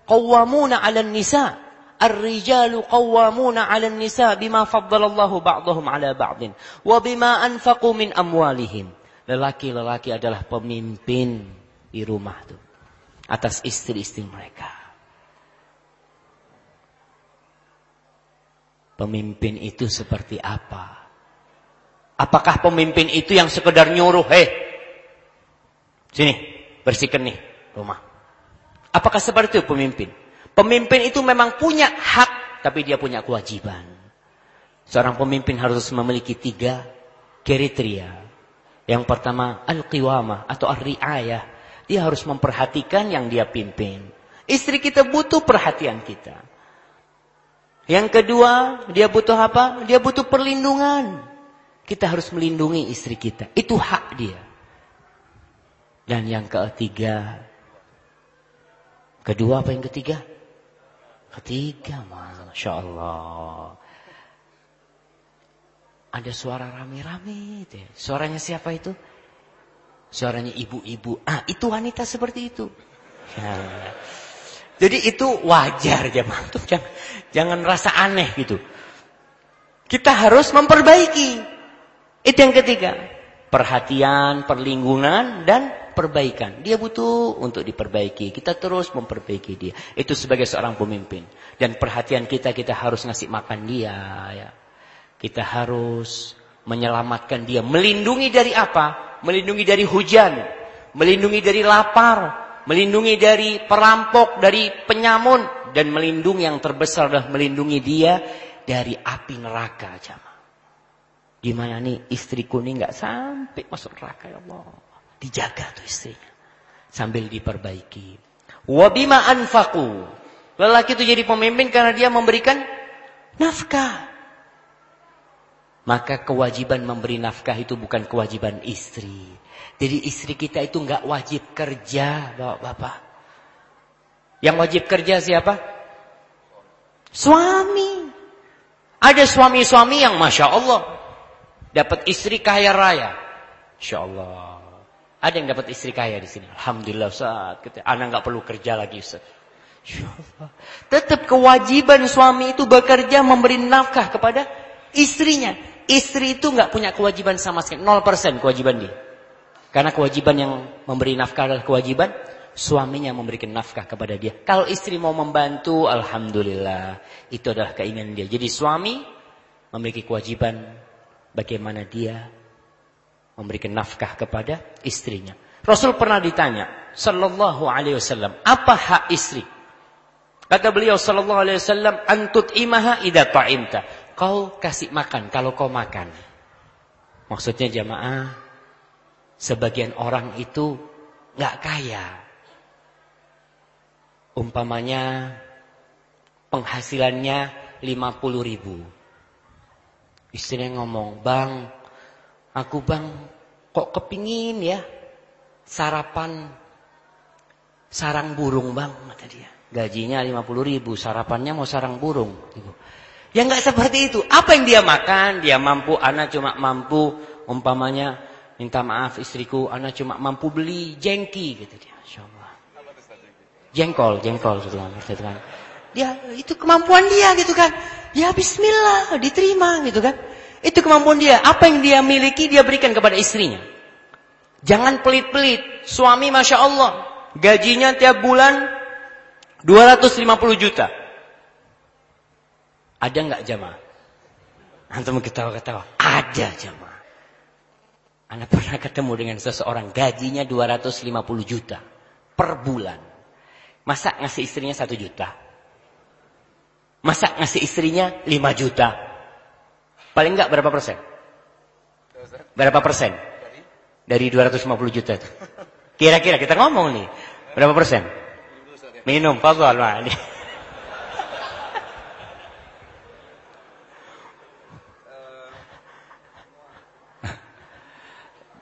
qawwamuna 'alan nisa. Ar-rijalu qawwamuna 'alan nisa bima faddalallahu ba'dahum 'ala ba'din wa bima anfaqu min amwalihim. Lelaki-lelaki adalah pemimpin di rumah itu. Atas istri-istri mereka. Pemimpin itu seperti apa? Apakah pemimpin itu yang sekedar nyuruh, hei, sini, bersihkan nih rumah. Apakah seperti itu pemimpin? Pemimpin itu memang punya hak, tapi dia punya kewajiban. Seorang pemimpin harus memiliki tiga kriteria. Yang pertama, al-qiwamah atau ar-riayah. Dia harus memperhatikan yang dia pimpin. Istri kita butuh perhatian kita. Yang kedua, dia butuh apa? Dia butuh perlindungan. Kita harus melindungi istri kita. Itu hak dia. Dan yang ketiga, kedua apa yang ketiga? Ketiga, Masya Allah. Ada suara rame-rame. Suaranya siapa itu? Suaranya ibu-ibu. Ah, itu wanita seperti itu. Ya. Jadi itu wajar jemaah. Jangan, jangan rasa aneh gitu. Kita harus memperbaiki. Itu yang ketiga. Perhatian, perlindungan, dan perbaikan. Dia butuh untuk diperbaiki. Kita terus memperbaiki dia. Itu sebagai seorang pemimpin. Dan perhatian kita, kita harus ngasih makan dia. Ya. Kita harus menyelamatkan dia. Melindungi dari apa? Melindungi dari hujan. Melindungi dari lapar. Melindungi dari perampok, dari penyamun. Dan melindungi yang terbesar adalah melindungi dia dari api neraka. Jamaah. Gimana nih istriku nih nggak sampai masuk neraka ya Allah. Dijaga tuh istrinya. Sambil diperbaiki. Wabima anfaku. Lelaki itu jadi pemimpin karena dia memberikan nafkah. Maka kewajiban memberi nafkah itu bukan kewajiban istri. Jadi istri kita itu nggak wajib kerja, bapak-bapak. Yang wajib kerja siapa? Suami. Ada suami-suami yang masya Allah dapat istri kaya raya. Insya Allah. Ada yang dapat istri kaya di sini. Alhamdulillah Ustaz. Anak nggak perlu kerja lagi Ustaz. Tetap kewajiban suami itu bekerja memberi nafkah kepada istrinya. Istri itu nggak punya kewajiban sama sekali. 0% kewajiban dia. Karena kewajiban yang memberi nafkah adalah kewajiban suaminya memberikan nafkah kepada dia. Kalau istri mau membantu, Alhamdulillah. Itu adalah keinginan dia. Jadi suami memiliki kewajiban bagaimana dia memberikan nafkah kepada istrinya. Rasul pernah ditanya, Sallallahu Alaihi Wasallam, apa hak istri? Kata beliau sallallahu alaihi wasallam, "Antut imaha idza ta'imta." Kau kasih makan kalau kau makan. Maksudnya jamaah, sebagian orang itu nggak kaya. Umpamanya penghasilannya 50 ribu. Istrinya ngomong, "Bang, aku bang kok kepingin ya sarapan sarang burung bang," kata dia. Gajinya 50 ribu, sarapannya mau sarang burung. Gitu. Ya nggak seperti itu. Apa yang dia makan? Dia mampu, anak cuma mampu, umpamanya, minta maaf istriku, anak cuma mampu beli jengki. gitu dia. Allah. Jengkol, jengkol. Kan. Dia, itu kemampuan dia gitu kan. Ya bismillah, diterima gitu kan. Itu kemampuan dia. Apa yang dia miliki, dia berikan kepada istrinya. Jangan pelit-pelit. Suami Masya Allah. Gajinya tiap bulan 250 juta. Ada nggak jamaah? Antum ketawa-ketawa. Ada jamaah. Anda pernah ketemu dengan seseorang gajinya 250 juta per bulan. Masa ngasih istrinya 1 juta? Masa ngasih istrinya 5 juta? Paling enggak berapa persen? Berapa persen? Dari 250 juta itu. Kira-kira kita ngomong nih. Berapa persen? Minum, ini.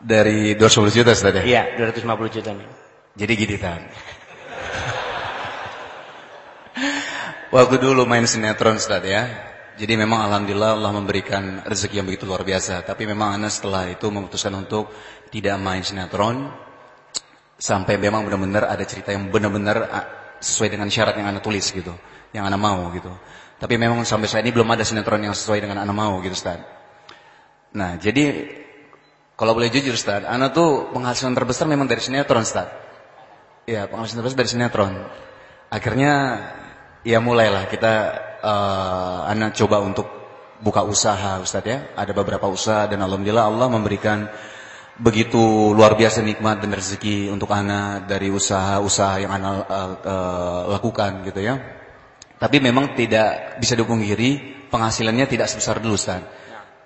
Dari 250 juta Ustaz ya? Iya, 250 juta nih. Jadi gini Tan. Waktu dulu main sinetron Ustaz ya. Jadi memang Alhamdulillah Allah memberikan rezeki yang begitu luar biasa. Tapi memang Anda setelah itu memutuskan untuk tidak main sinetron. Sampai memang benar-benar ada cerita yang benar-benar sesuai dengan syarat yang Anda tulis gitu, yang Anda mau gitu. Tapi memang sampai saat ini belum ada sinetron yang sesuai dengan Anda mau gitu, Ustaz. Nah, jadi kalau boleh jujur, Ustaz, Anda tuh penghasilan terbesar memang dari sinetron, Ustaz. Ya, penghasilan terbesar dari sinetron. Akhirnya ya mulailah kita uh, Anda coba untuk buka usaha, Ustaz ya. Ada beberapa usaha dan alhamdulillah Allah memberikan begitu luar biasa nikmat dan rezeki untuk anak dari usaha-usaha yang anak uh, uh, lakukan gitu ya. Tapi memang tidak bisa dipungkiri penghasilannya tidak sebesar dulu Ustaz.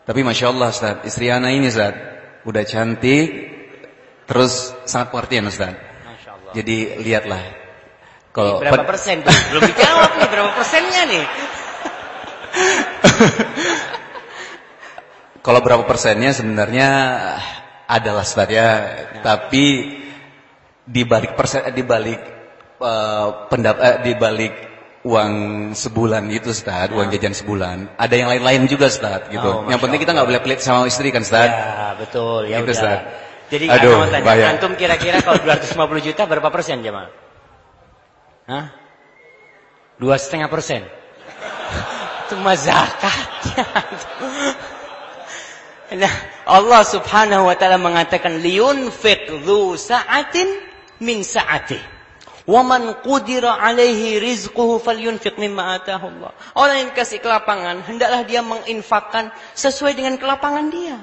Tapi Masya Allah Ustaz, istri anak ini Ustaz, udah cantik, terus sangat pengertian Ustaz. Masya Allah. Jadi lihatlah. Kalau berapa persen? Belum dijawab nih, berapa persennya nih? Kalau berapa persennya sebenarnya adalah Ustaz ya. Tapi di balik persen di balik uh, pendap uh, di balik uang sebulan itu Ustaz, uang jajan sebulan, ada yang lain-lain juga Ustaz gitu. Oh, yang penting kita nggak boleh pelit sama istri kan Ustaz. Ya, betul. Ya gitu, udah. Ustaz. Jadi Aduh, tanya, antum kira-kira kalau 250 juta berapa persen jemaah? Hah? Dua setengah persen. Itu zakatnya. Nah, Allah Subhanahu wa taala mengatakan liyunfiq dzu sa'atin min sa'atih. Wa man qudira alaihi rizquhu falyunfiq mimma atahu Allah. Orang yang kasih kelapangan, hendaklah dia menginfakkan sesuai dengan kelapangan dia.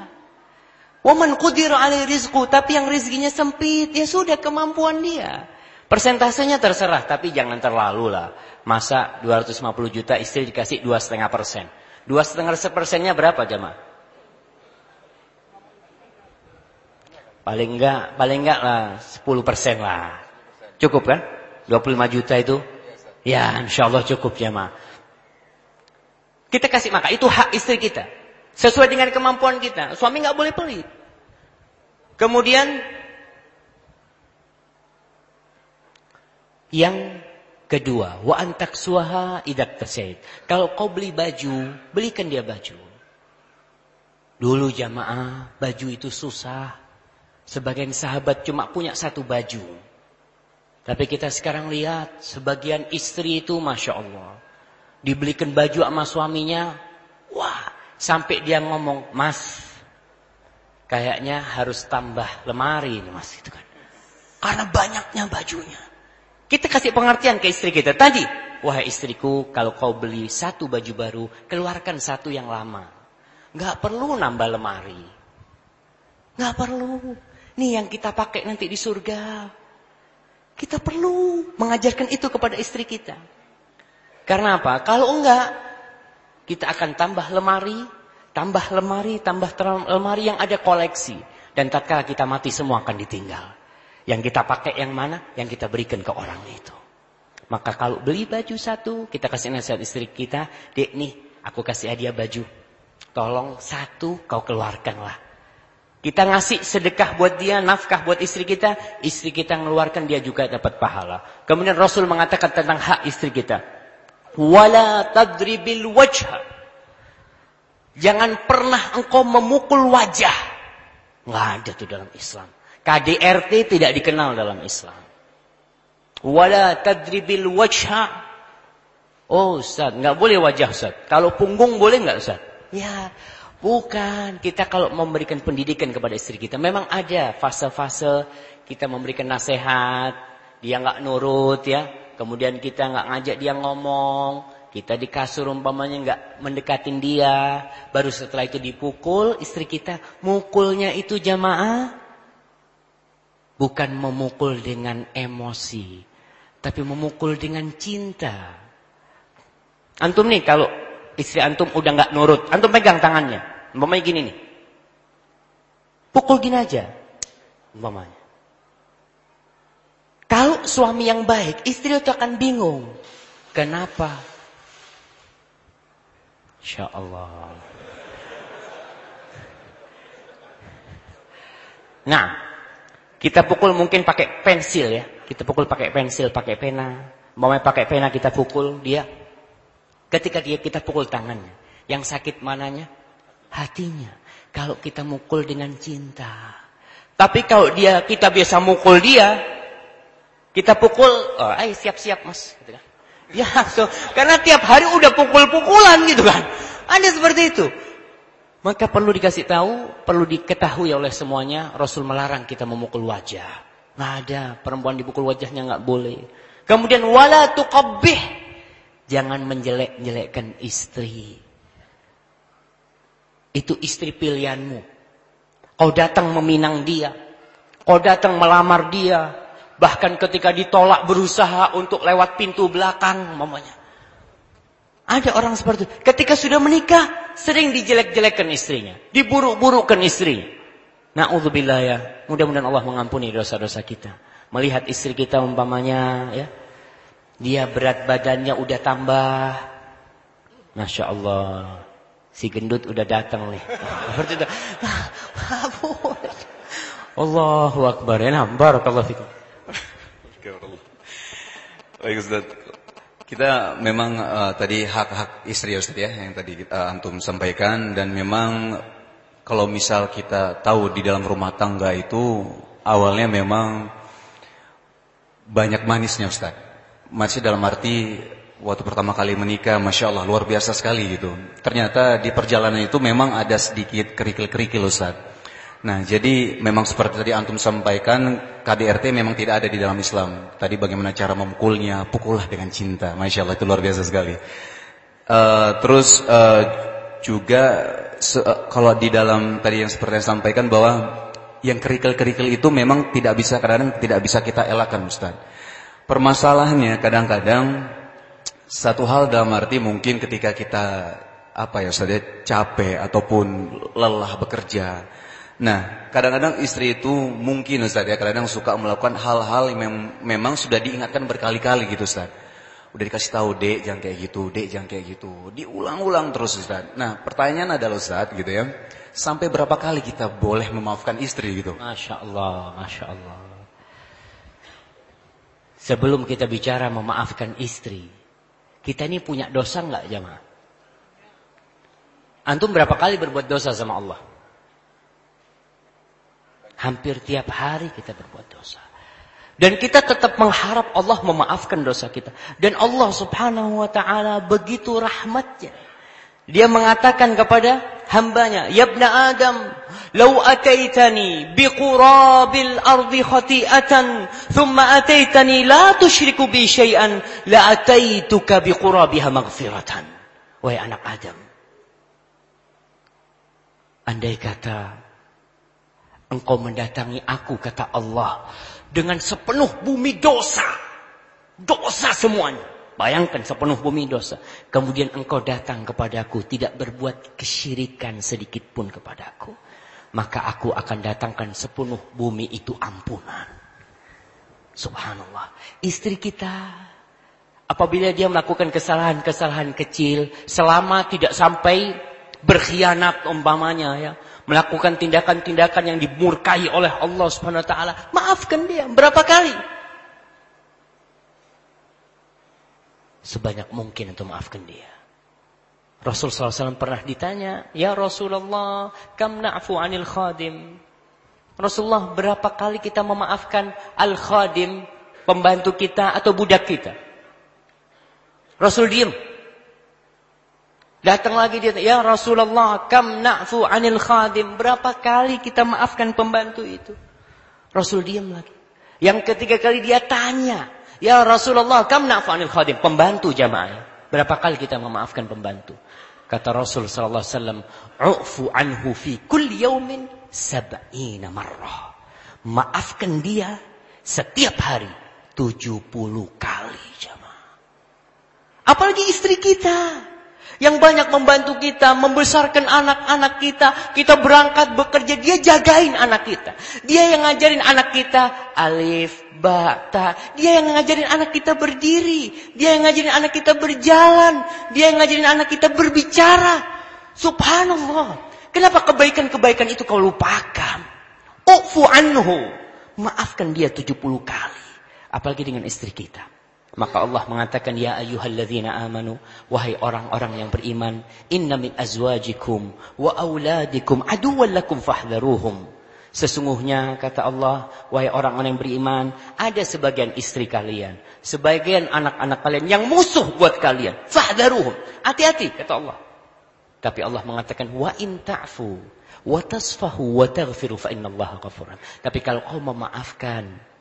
Wa man qudira alaihi rizquhu, tapi yang rezekinya sempit, ya sudah kemampuan dia. Persentasenya terserah, tapi jangan terlalu lah. Masa 250 juta istri dikasih 2,5 persen. 2,5 persennya berapa jemaah? Paling enggak, paling enggak lah 10 persen lah. Cukup kan? 25 juta itu? Ya, insya Allah cukup ma. Kita kasih maka itu hak istri kita. Sesuai dengan kemampuan kita. Suami nggak boleh pelit. Kemudian yang kedua, wa antak suaha idak tersaid. Kalau kau beli baju, belikan dia baju. Dulu jamaah, baju itu susah. Sebagian sahabat cuma punya satu baju. Tapi kita sekarang lihat, sebagian istri itu Masya Allah. Dibelikan baju sama suaminya, wah, sampai dia ngomong, mas, kayaknya harus tambah lemari mas, itu kan. Karena banyaknya bajunya. Kita kasih pengertian ke istri kita. Tadi, wahai istriku, kalau kau beli satu baju baru, keluarkan satu yang lama. Gak perlu nambah lemari. Gak perlu. Nih yang kita pakai nanti di surga. Kita perlu mengajarkan itu kepada istri kita. Karena apa? Kalau enggak, kita akan tambah lemari, tambah lemari, tambah lemari yang ada koleksi. Dan tatkala kita mati semua akan ditinggal. Yang kita pakai yang mana? Yang kita berikan ke orang itu. Maka kalau beli baju satu, kita kasih nasihat istri kita, Dek nih, aku kasih hadiah baju. Tolong satu kau keluarkanlah. Kita ngasih sedekah buat dia, nafkah buat istri kita, istri kita mengeluarkan dia juga dapat pahala. Kemudian Rasul mengatakan tentang hak istri kita. Wala tadribil wajha. Jangan pernah engkau memukul wajah. Nggak ada tuh dalam Islam. KDRT tidak dikenal dalam Islam. Wala tadribil wajha. Oh Ustaz, nggak boleh wajah Ustaz. Kalau punggung boleh nggak Ustaz? Ya, Bukan, kita kalau memberikan pendidikan kepada istri kita, memang ada fase-fase kita memberikan nasihat, dia nggak nurut ya, kemudian kita nggak ngajak dia ngomong, kita di kasur umpamanya nggak mendekatin dia, baru setelah itu dipukul istri kita, mukulnya itu jamaah, bukan memukul dengan emosi, tapi memukul dengan cinta. Antum nih kalau istri antum udah nggak nurut, antum pegang tangannya. Umpamanya gini nih. Pukul gini aja. Umpamanya. Kalau suami yang baik, istri itu akan bingung. Kenapa? Insya Allah. Nah, kita pukul mungkin pakai pensil ya. Kita pukul pakai pensil, pakai pena. Mau pakai pena kita pukul dia. Ketika dia kita pukul tangannya. Yang sakit mananya? hatinya. Kalau kita mukul dengan cinta. Tapi kalau dia kita biasa mukul dia, kita pukul, oh, ayo siap-siap mas. Gitu kan. Ya, so, karena tiap hari udah pukul-pukulan gitu kan. Ada seperti itu. Maka perlu dikasih tahu, perlu diketahui oleh semuanya, Rasul melarang kita memukul wajah. Nggak ada, perempuan dipukul wajahnya nggak boleh. Kemudian wala tuqabbih. Jangan menjelek-jelekkan istri. Itu istri pilihanmu. Kau datang meminang dia. Kau datang melamar dia. Bahkan ketika ditolak berusaha untuk lewat pintu belakang. Mamanya. Ada orang seperti itu. Ketika sudah menikah, sering dijelek-jelekkan istrinya. Diburuk-burukkan istri. Na'udzubillah ya. Mudah-mudahan Allah mengampuni dosa-dosa kita. Melihat istri kita umpamanya ya. Dia berat badannya udah tambah. Masya Allah. Si gendut udah datang nih. Seperti itu. Allahu Akbar. Ya, barakallahu fikum. Baik Ustaz. Kita memang uh, tadi hak-hak istri ya Ustaz ya yang tadi uh, antum sampaikan dan memang kalau misal kita tahu di dalam rumah tangga itu awalnya memang banyak manisnya Ustaz. Masih dalam arti waktu pertama kali menikah, masya Allah luar biasa sekali gitu. Ternyata di perjalanan itu memang ada sedikit kerikil-kerikil Ustaz. Nah, jadi memang seperti tadi antum sampaikan, KDRT memang tidak ada di dalam Islam. Tadi bagaimana cara memukulnya, pukullah dengan cinta. Masya Allah itu luar biasa sekali. Uh, terus uh, juga se uh, kalau di dalam tadi yang seperti saya sampaikan bahwa yang kerikil-kerikil itu memang tidak bisa kadang-kadang tidak bisa kita elakkan Ustaz. Permasalahannya kadang-kadang satu hal dalam arti mungkin ketika kita apa ya saja capek ataupun lelah bekerja. Nah, kadang-kadang istri itu mungkin Ustaz ya, kadang-kadang suka melakukan hal-hal yang memang sudah diingatkan berkali-kali gitu Ustaz. Udah dikasih tahu, Dek jangan kayak gitu, Dek jangan kayak gitu. Diulang-ulang terus Ustaz. Nah, pertanyaan adalah Ustaz gitu ya. Sampai berapa kali kita boleh memaafkan istri gitu? Masya Allah, Masya Allah. Sebelum kita bicara memaafkan istri, kita ini punya dosa nggak jamaah? Antum berapa kali berbuat dosa sama Allah? Hampir tiap hari kita berbuat dosa. Dan kita tetap mengharap Allah memaafkan dosa kita. Dan Allah subhanahu wa ta'ala begitu rahmatnya. Dia mengatakan kepada hambanya, Yabna Adam, Lau ataitani biqurabil ardi khati'atan, thumma ataitani la tushriku bi syai'an, la ataituka biqurabiha maghfiratan. Wahai anak Adam. Andai kata engkau mendatangi aku kata Allah dengan sepenuh bumi dosa. Dosa semuanya. Bayangkan sepenuh bumi dosa. Kemudian engkau datang kepadaku tidak berbuat kesyirikan sedikit pun kepadaku. Maka aku akan datangkan sepenuh bumi itu ampunan. Subhanallah. Istri kita apabila dia melakukan kesalahan-kesalahan kecil selama tidak sampai berkhianat umpamanya ya melakukan tindakan-tindakan yang dimurkai oleh Allah Subhanahu wa taala, maafkan dia. Berapa kali? Sebanyak mungkin untuk maafkan dia. Rasul SAW pernah ditanya, Ya Rasulullah, kam na'fu anil khadim? Rasulullah, berapa kali kita memaafkan al-khadim, pembantu kita atau budak kita? Rasul diam. Datang lagi dia, ya Rasulullah, kam na'fu anil khadim. Berapa kali kita maafkan pembantu itu? Rasul diam lagi. Yang ketiga kali dia tanya, ya Rasulullah, kam na'fu anil khadim. Pembantu jamaah. Berapa kali kita memaafkan pembantu? Kata Rasul sallallahu alaihi wasallam, "U'fu anhu fi kulli yaumin sab'ina marrah." Maafkan dia setiap hari 70 kali jamaah. Apalagi istri kita. Yang banyak membantu kita, membesarkan anak-anak kita. Kita berangkat bekerja, dia jagain anak kita. Dia yang ngajarin anak kita alif, ba, ta. Dia yang ngajarin anak kita berdiri. Dia yang ngajarin anak kita berjalan. Dia yang ngajarin anak kita berbicara. Subhanallah. Kenapa kebaikan-kebaikan itu kau lupakan? Ufu anhu. Maafkan dia 70 kali. Apalagi dengan istri kita. Maka Allah mengatakan ya ayyuhalladzina amanu wahai orang-orang yang beriman inna min azwajikum wa auladikum aduwwan lakum fahdharuhum. Sesungguhnya kata Allah wahai orang-orang yang beriman ada sebagian istri kalian sebagian anak-anak kalian yang musuh buat kalian fahdharuhum. Hati-hati kata Allah. Tapi Allah mengatakan wa in ta'fu wa tasfahu wa taghfiru fa innallaha ghafurun. Tapi kalau kau memaafkan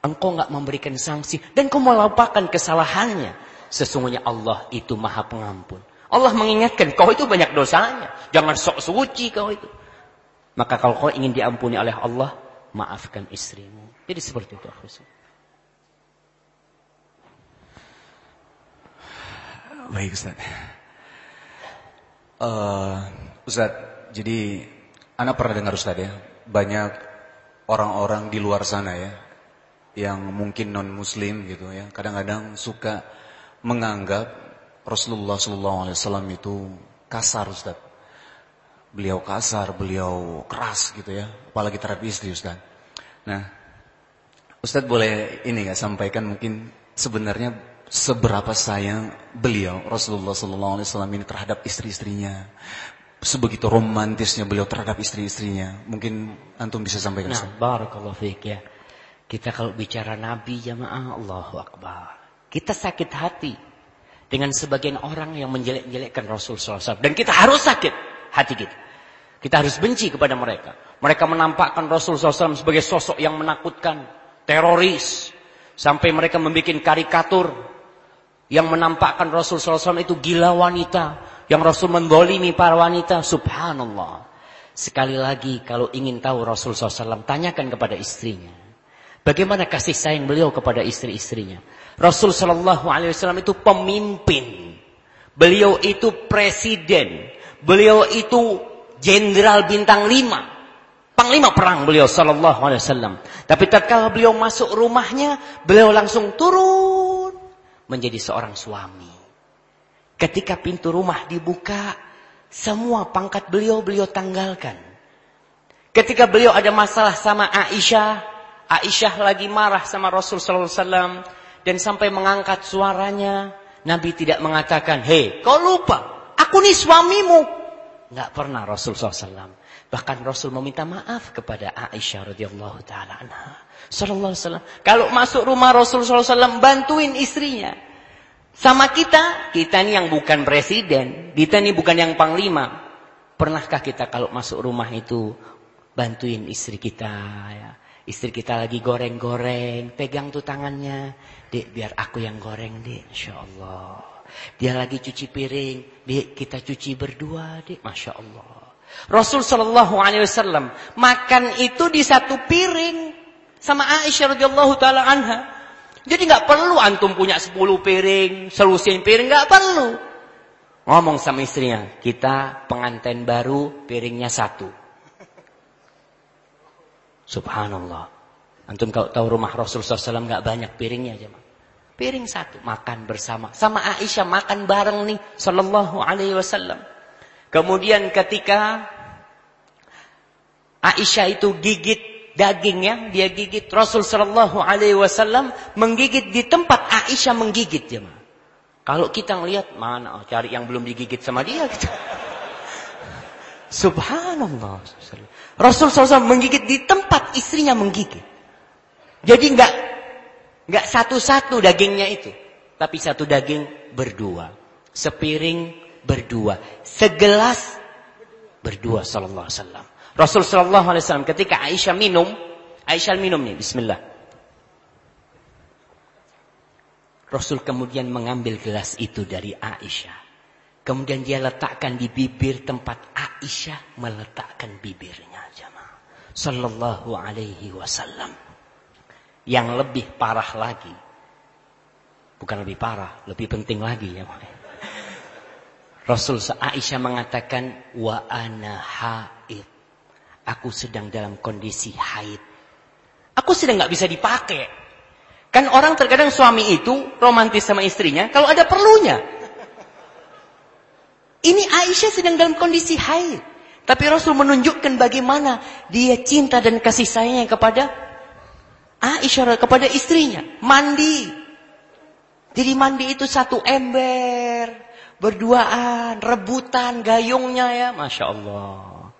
engkau nggak memberikan sanksi dan kau melupakan kesalahannya. Sesungguhnya Allah itu maha pengampun. Allah mengingatkan kau itu banyak dosanya. Jangan sok suci kau itu. Maka kalau kau ingin diampuni oleh Allah, maafkan istrimu. Jadi seperti itu. Baik Ustaz. Uh, Ustaz, jadi anak pernah dengar Ustaz ya, banyak orang-orang di luar sana ya, yang mungkin non muslim gitu ya. Kadang-kadang suka menganggap Rasulullah SAW itu kasar Ustaz. Beliau kasar beliau keras gitu ya. Apalagi terhadap istri Ustaz. Nah Ustaz boleh ini nggak sampaikan mungkin sebenarnya seberapa sayang beliau Rasulullah SAW ini terhadap istri-istrinya? Sebegitu romantisnya beliau terhadap istri-istrinya? Mungkin antum bisa sampaikan nah barakallahu fiik ya kita kalau bicara Nabi jamaah Allahu Akbar. Kita sakit hati dengan sebagian orang yang menjelek-jelekkan Rasul SAW. Dan kita harus sakit hati kita. Kita harus benci kepada mereka. Mereka menampakkan Rasul SAW sebagai sosok yang menakutkan. Teroris. Sampai mereka membuat karikatur. Yang menampakkan Rasul SAW itu gila wanita. Yang Rasul mendolimi para wanita. Subhanallah. Sekali lagi kalau ingin tahu Rasul SAW. Tanyakan kepada istrinya. Bagaimana kasih sayang beliau kepada istri-istrinya. Rasul Shallallahu Alaihi Wasallam itu pemimpin. Beliau itu presiden. Beliau itu jenderal bintang lima. panglima perang beliau sallallahu alaihi wasallam. Tapi tatkala beliau masuk rumahnya, beliau langsung turun menjadi seorang suami. Ketika pintu rumah dibuka, semua pangkat beliau beliau tanggalkan. Ketika beliau ada masalah sama Aisyah, Aisyah lagi marah sama Rasul sallallahu alaihi wasallam dan sampai mengangkat suaranya, Nabi tidak mengatakan, "Hei, kau lupa, aku nih suamimu." Enggak pernah Rasul SAW. Bahkan Rasul meminta maaf kepada Aisyah radhiyallahu taala anha. Sallallahu alaihi. Kalau masuk rumah Rasul SAW bantuin istrinya. Sama kita, kita ini yang bukan presiden, kita ini bukan yang panglima. Pernahkah kita kalau masuk rumah itu bantuin istri kita ya. Istri kita lagi goreng-goreng, pegang tuh tangannya. Dek, biar aku yang goreng, Dek. Insya Allah. Dia lagi cuci piring, Dek, kita cuci berdua, Dek. Masya Allah. Rasul Shallallahu Alaihi Wasallam makan itu di satu piring sama Aisyah radhiyallahu taala anha. Jadi nggak perlu antum punya 10 piring, selusin piring nggak perlu. Ngomong sama istrinya, kita pengantin baru piringnya satu. Subhanallah. Antum kalau tahu rumah Rasul SAW nggak banyak piringnya aja. Piring satu, makan bersama. Sama Aisyah makan bareng nih, Sallallahu Alaihi Wasallam. Kemudian ketika Aisyah itu gigit dagingnya, dia gigit Rasul Shallallahu Alaihi Wasallam menggigit di tempat Aisyah menggigit ya Kalau kita ngelihat mana cari yang belum digigit sama dia gitu. Subhanallah. Rasul SAW menggigit di tempat istrinya menggigit. Jadi enggak enggak satu-satu dagingnya itu, tapi satu daging berdua. Sepiring berdua. Segelas berdua sallallahu alaihi wasallam. Rasul sallallahu alaihi wasallam ketika Aisyah minum, Aisyah minum nih bismillah. Rasul kemudian mengambil gelas itu dari Aisyah. Kemudian dia letakkan di bibir tempat Aisyah meletakkan bibirnya jemaah. Sallallahu alaihi wasallam. Yang lebih parah lagi. Bukan lebih parah, lebih penting lagi ya. Rasul Aisyah mengatakan wa ana haid. Aku sedang dalam kondisi haid. Aku sedang nggak bisa dipakai. Kan orang terkadang suami itu romantis sama istrinya kalau ada perlunya. Ini Aisyah sedang dalam kondisi haid. Tapi Rasul menunjukkan bagaimana dia cinta dan kasih sayangnya kepada Aisyah kepada istrinya. Mandi. Jadi mandi itu satu ember berduaan, rebutan gayungnya ya, masya Allah.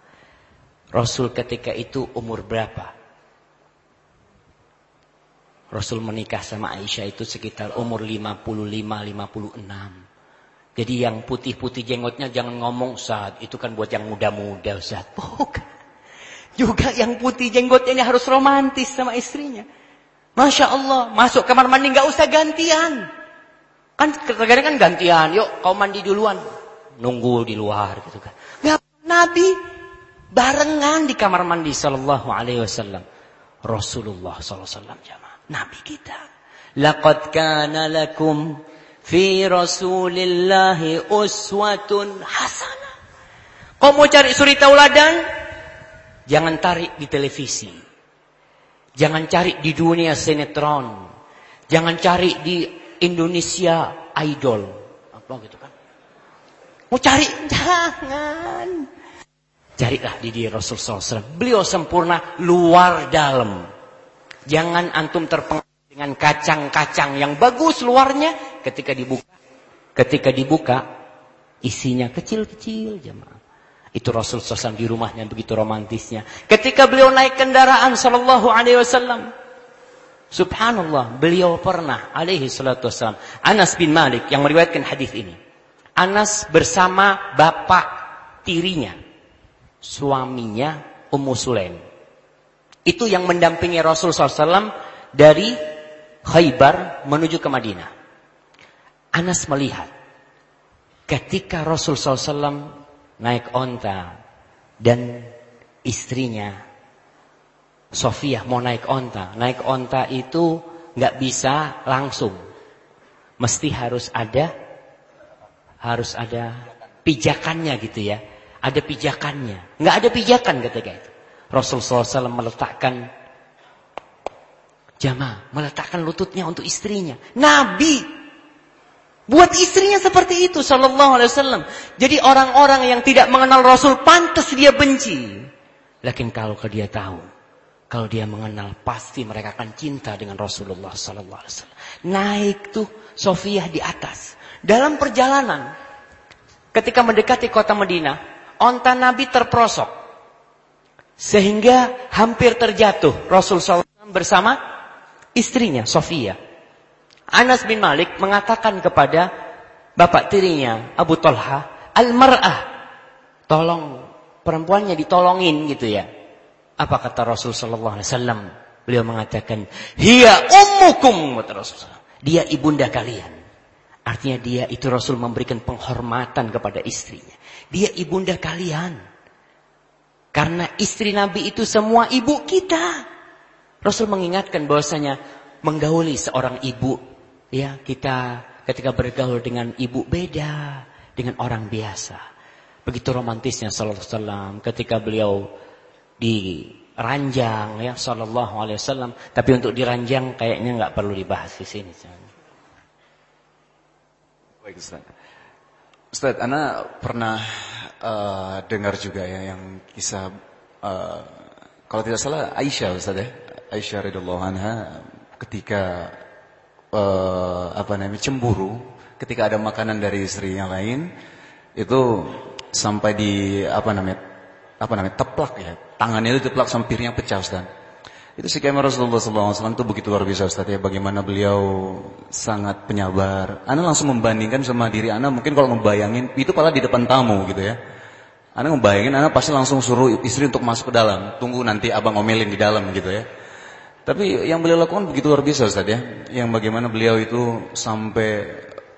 Rasul ketika itu umur berapa? Rasul menikah sama Aisyah itu sekitar umur 55-56. Jadi yang putih-putih jenggotnya jangan ngomong saat itu kan buat yang muda-muda Ustaz. Bukan. Juga yang putih jenggotnya ini harus romantis sama istrinya. Masya Allah, masuk kamar mandi nggak usah gantian. Kan terkadang kan gantian, yuk kau mandi duluan. Nunggu di luar gitu kan. Gak Nabi barengan di kamar mandi sallallahu alaihi wasallam. Rasulullah sallallahu alaihi wasallam. Nabi kita. Laqad kana lakum fi Rasulillahi uswatun hasanah. Kau mau cari suri tauladan? Jangan tarik di televisi. Jangan cari di dunia sinetron. Jangan cari di Indonesia Idol. Apa gitu kan? Mau cari? Jangan. Carilah di diri Rasul SAW. Beliau sempurna luar dalam. Jangan antum terpengaruh dengan kacang-kacang yang bagus luarnya. Ketika dibuka. Ketika dibuka. Isinya kecil-kecil jemaah. Itu Rasul SAW di rumahnya begitu romantisnya. Ketika beliau naik kendaraan Sallallahu Alaihi Wasallam. Subhanallah, beliau pernah alaihi salatu wassalam. Anas bin Malik yang meriwayatkan hadis ini. Anas bersama bapak tirinya, suaminya Ummu Sulaim. Itu yang mendampingi Rasul SAW dari Khaybar menuju ke Madinah. Anas melihat ketika Rasul SAW naik onta dan istrinya Sofia mau naik onta. Naik onta itu nggak bisa langsung. Mesti harus ada harus ada pijakannya gitu ya. Ada pijakannya. Nggak ada pijakan ketika itu. Rasulullah SAW meletakkan jamaah, meletakkan lututnya untuk istrinya. Nabi buat istrinya seperti itu sallallahu alaihi wasallam. Jadi orang-orang yang tidak mengenal Rasul pantas dia benci. Lakin kalau dia tahu, kalau dia mengenal pasti mereka akan cinta dengan Rasulullah sallallahu alaihi wasallam. Naik tuh Sofiyah di atas. Dalam perjalanan ketika mendekati kota Madinah, onta Nabi terprosok. Sehingga hampir terjatuh Rasul SAW bersama istrinya Sofia. Anas bin Malik mengatakan kepada bapak tirinya Abu Talha, Al-mar'ah, tolong perempuannya ditolongin gitu ya. Apa kata Rasul sallallahu alaihi wasallam? Beliau mengatakan, "Hiya ummukum," kata Rasulullah. Dia ibunda kalian. Artinya dia itu Rasul memberikan penghormatan kepada istrinya. Dia ibunda kalian. Karena istri Nabi itu semua ibu kita. Rasul mengingatkan bahwasanya menggauli seorang ibu, ya kita ketika bergaul dengan ibu beda dengan orang biasa. Begitu romantisnya Sallallahu Alaihi Wasallam ketika beliau diranjang ya Sallallahu Alaihi Wasallam. Tapi untuk diranjang kayaknya nggak perlu dibahas di sini. Baik Ustaz. Ustaz, Ana pernah uh, dengar juga ya yang kisah uh, kalau tidak salah Aisyah Ustaz ya. Aisyah radhiyallahu anha ketika uh, apa namanya cemburu ketika ada makanan dari istri yang lain itu sampai di apa namanya apa namanya teplak ya tangannya itu teplak sampirnya pecah Ustaz. Itu si kemar Rasulullah SAW itu begitu luar biasa Ustaz ya. Bagaimana beliau sangat penyabar. Anda langsung membandingkan sama diri Anda. Mungkin kalau membayangin, itu pala di depan tamu gitu ya. Anda membayangin, Anda pasti langsung suruh istri untuk masuk ke dalam. Tunggu nanti abang omelin di dalam gitu ya. Tapi yang beliau lakukan begitu luar biasa Ustaz ya. Yang bagaimana beliau itu sampai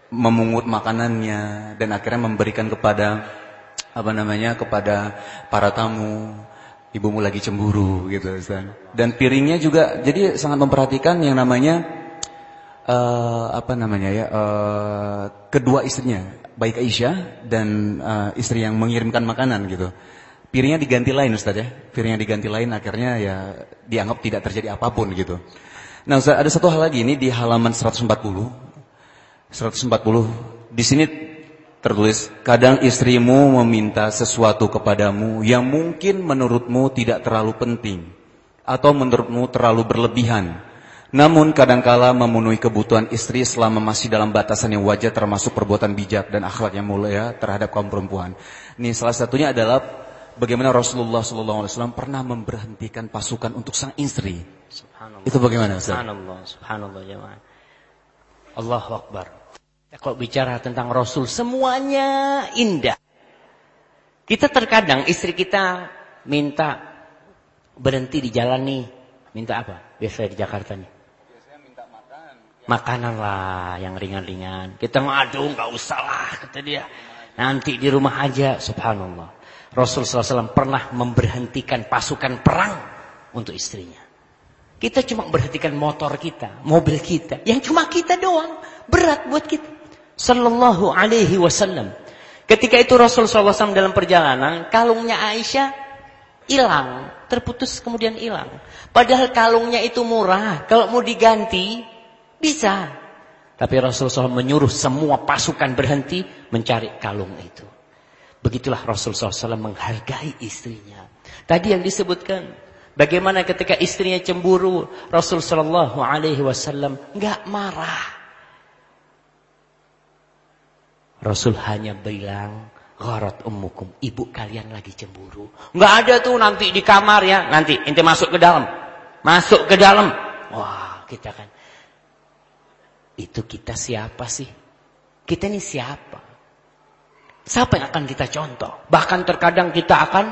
memungut makanannya. Dan akhirnya memberikan kepada, apa namanya, kepada para tamu ibumu lagi cemburu gitu Ustaz. Dan piringnya juga jadi sangat memperhatikan yang namanya uh, apa namanya ya uh, kedua istrinya, baik Aisyah dan uh, istri yang mengirimkan makanan gitu. Piringnya diganti lain Ustaz ya. Piringnya diganti lain akhirnya ya dianggap tidak terjadi apa pun gitu. Nah Ustaz, ada satu hal lagi ini di halaman 140. 140 di sini Tertulis, kadang istrimu meminta sesuatu kepadamu yang mungkin menurutmu tidak terlalu penting atau menurutmu terlalu berlebihan. Namun kadangkala memenuhi kebutuhan istri selama masih dalam batasan yang wajar termasuk perbuatan bijak dan akhlak yang mulia terhadap kaum perempuan. Ini salah satunya adalah bagaimana Rasulullah SAW pernah memberhentikan pasukan untuk sang istri. Subhanallah. Itu bagaimana Ustaz? Subhanallah, subhanallah jemaah. Allahu Akbar. Kalau bicara tentang Rasul, semuanya indah. Kita terkadang istri kita minta berhenti di jalan nih. Minta apa? Biasanya di Jakarta nih. Biasanya minta makan. Makanan lah yang ringan-ringan. Kita ngadu nggak usah lah kata dia. Nanti di rumah aja, subhanallah. Rasul SAW pernah memberhentikan pasukan perang untuk istrinya. Kita cuma berhentikan motor kita, mobil kita. Yang cuma kita doang. Berat buat kita. Sallallahu alaihi wasallam. Ketika itu Rasul SAW dalam perjalanan, kalungnya Aisyah hilang, terputus kemudian hilang. Padahal kalungnya itu murah, kalau mau diganti bisa. Tapi Rasul SAW menyuruh semua pasukan berhenti mencari kalung itu. Begitulah Rasul SAW menghargai istrinya. Tadi yang disebutkan, bagaimana ketika istrinya cemburu, Rasul SAW Alaihi Wasallam nggak marah. Rasul hanya bilang, Gharat ummukum, ibu kalian lagi cemburu. Enggak ada tuh nanti di kamar ya, nanti ente masuk ke dalam. Masuk ke dalam. Wah, kita kan. Itu kita siapa sih? Kita ini siapa? Siapa yang akan kita contoh? Bahkan terkadang kita akan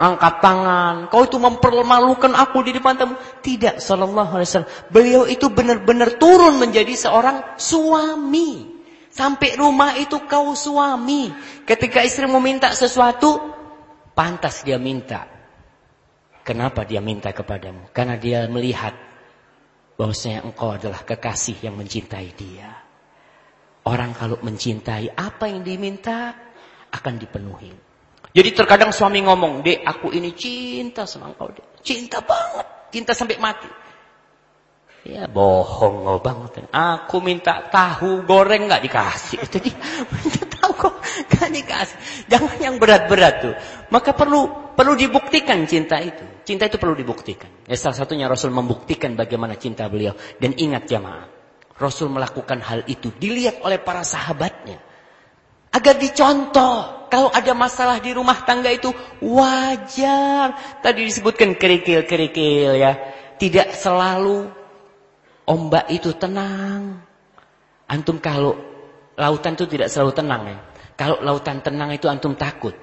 angkat tangan. Kau itu mempermalukan aku di depan tamu. Tidak, sallallahu alaihi wasallam. Beliau itu benar-benar turun menjadi seorang suami. Sampai rumah itu kau suami. Ketika istri meminta sesuatu, pantas dia minta. Kenapa dia minta kepadamu? Karena dia melihat bahwasanya engkau adalah kekasih yang mencintai dia. Orang kalau mencintai apa yang diminta akan dipenuhi. Jadi terkadang suami ngomong, dek aku ini cinta sama engkau dek. Cinta banget. Cinta sampai mati. Ya bohong oh, banget. Aku minta tahu goreng nggak dikasih. Jadi minta tahu kok nggak dikasih. Jangan yang berat-berat tuh. Maka perlu perlu dibuktikan cinta itu. Cinta itu perlu dibuktikan. Ya, salah satunya Rasul membuktikan bagaimana cinta beliau. Dan ingat jamaah. Rasul melakukan hal itu. Dilihat oleh para sahabatnya. Agar dicontoh. Kalau ada masalah di rumah tangga itu wajar. Tadi disebutkan kerikil-kerikil ya. Tidak selalu ombak itu tenang. Antum kalau lautan itu tidak selalu tenang ya. Kalau lautan tenang itu antum takut.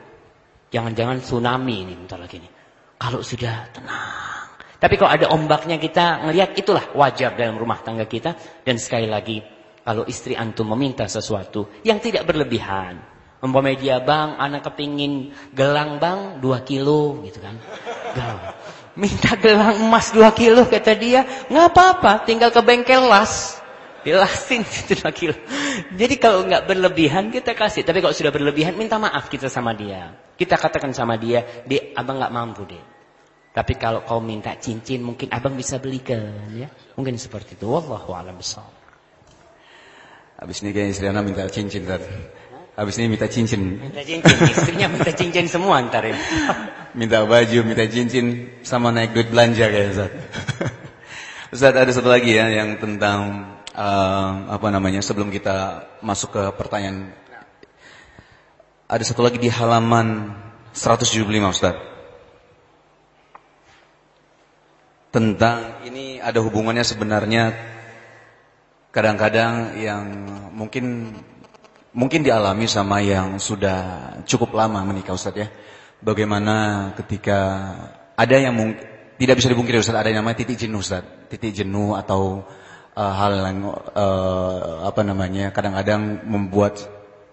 Jangan-jangan tsunami ini bentar lagi nih. Kalau sudah tenang. Tapi kalau ada ombaknya kita ngelihat itulah wajar dalam rumah tangga kita. Dan sekali lagi kalau istri antum meminta sesuatu yang tidak berlebihan. Umpamanya dia bang, anak kepingin gelang bang, dua kilo gitu kan. Gelang. Minta gelang emas 2 kilo kata dia. nggak apa-apa, tinggal ke bengkel las. Dilasin itu 2 kilo. Jadi kalau nggak berlebihan kita kasih. Tapi kalau sudah berlebihan minta maaf kita sama dia. Kita katakan sama dia, dek abang nggak mampu deh. Tapi kalau kau minta cincin mungkin abang bisa belikan ya. Mungkin seperti itu. Wallahu a'lam Habis ini kayak istri anak minta cincin tadi. Habis ini minta cincin. Minta cincin, istrinya minta cincin semua ntar ini. minta baju, minta cincin, sama naik duit belanja kayak Ustaz. Ustaz ada satu lagi ya yang tentang uh, apa namanya sebelum kita masuk ke pertanyaan. Ada satu lagi di halaman 175 Ustaz. Tentang ini ada hubungannya sebenarnya kadang-kadang yang mungkin mungkin dialami sama yang sudah cukup lama menikah Ustaz ya. Bagaimana ketika ada yang tidak bisa dipungkiri Ustaz, ada yang namanya titik jenuh Ustaz. Titik jenuh atau uh, hal yang uh, apa namanya kadang-kadang membuat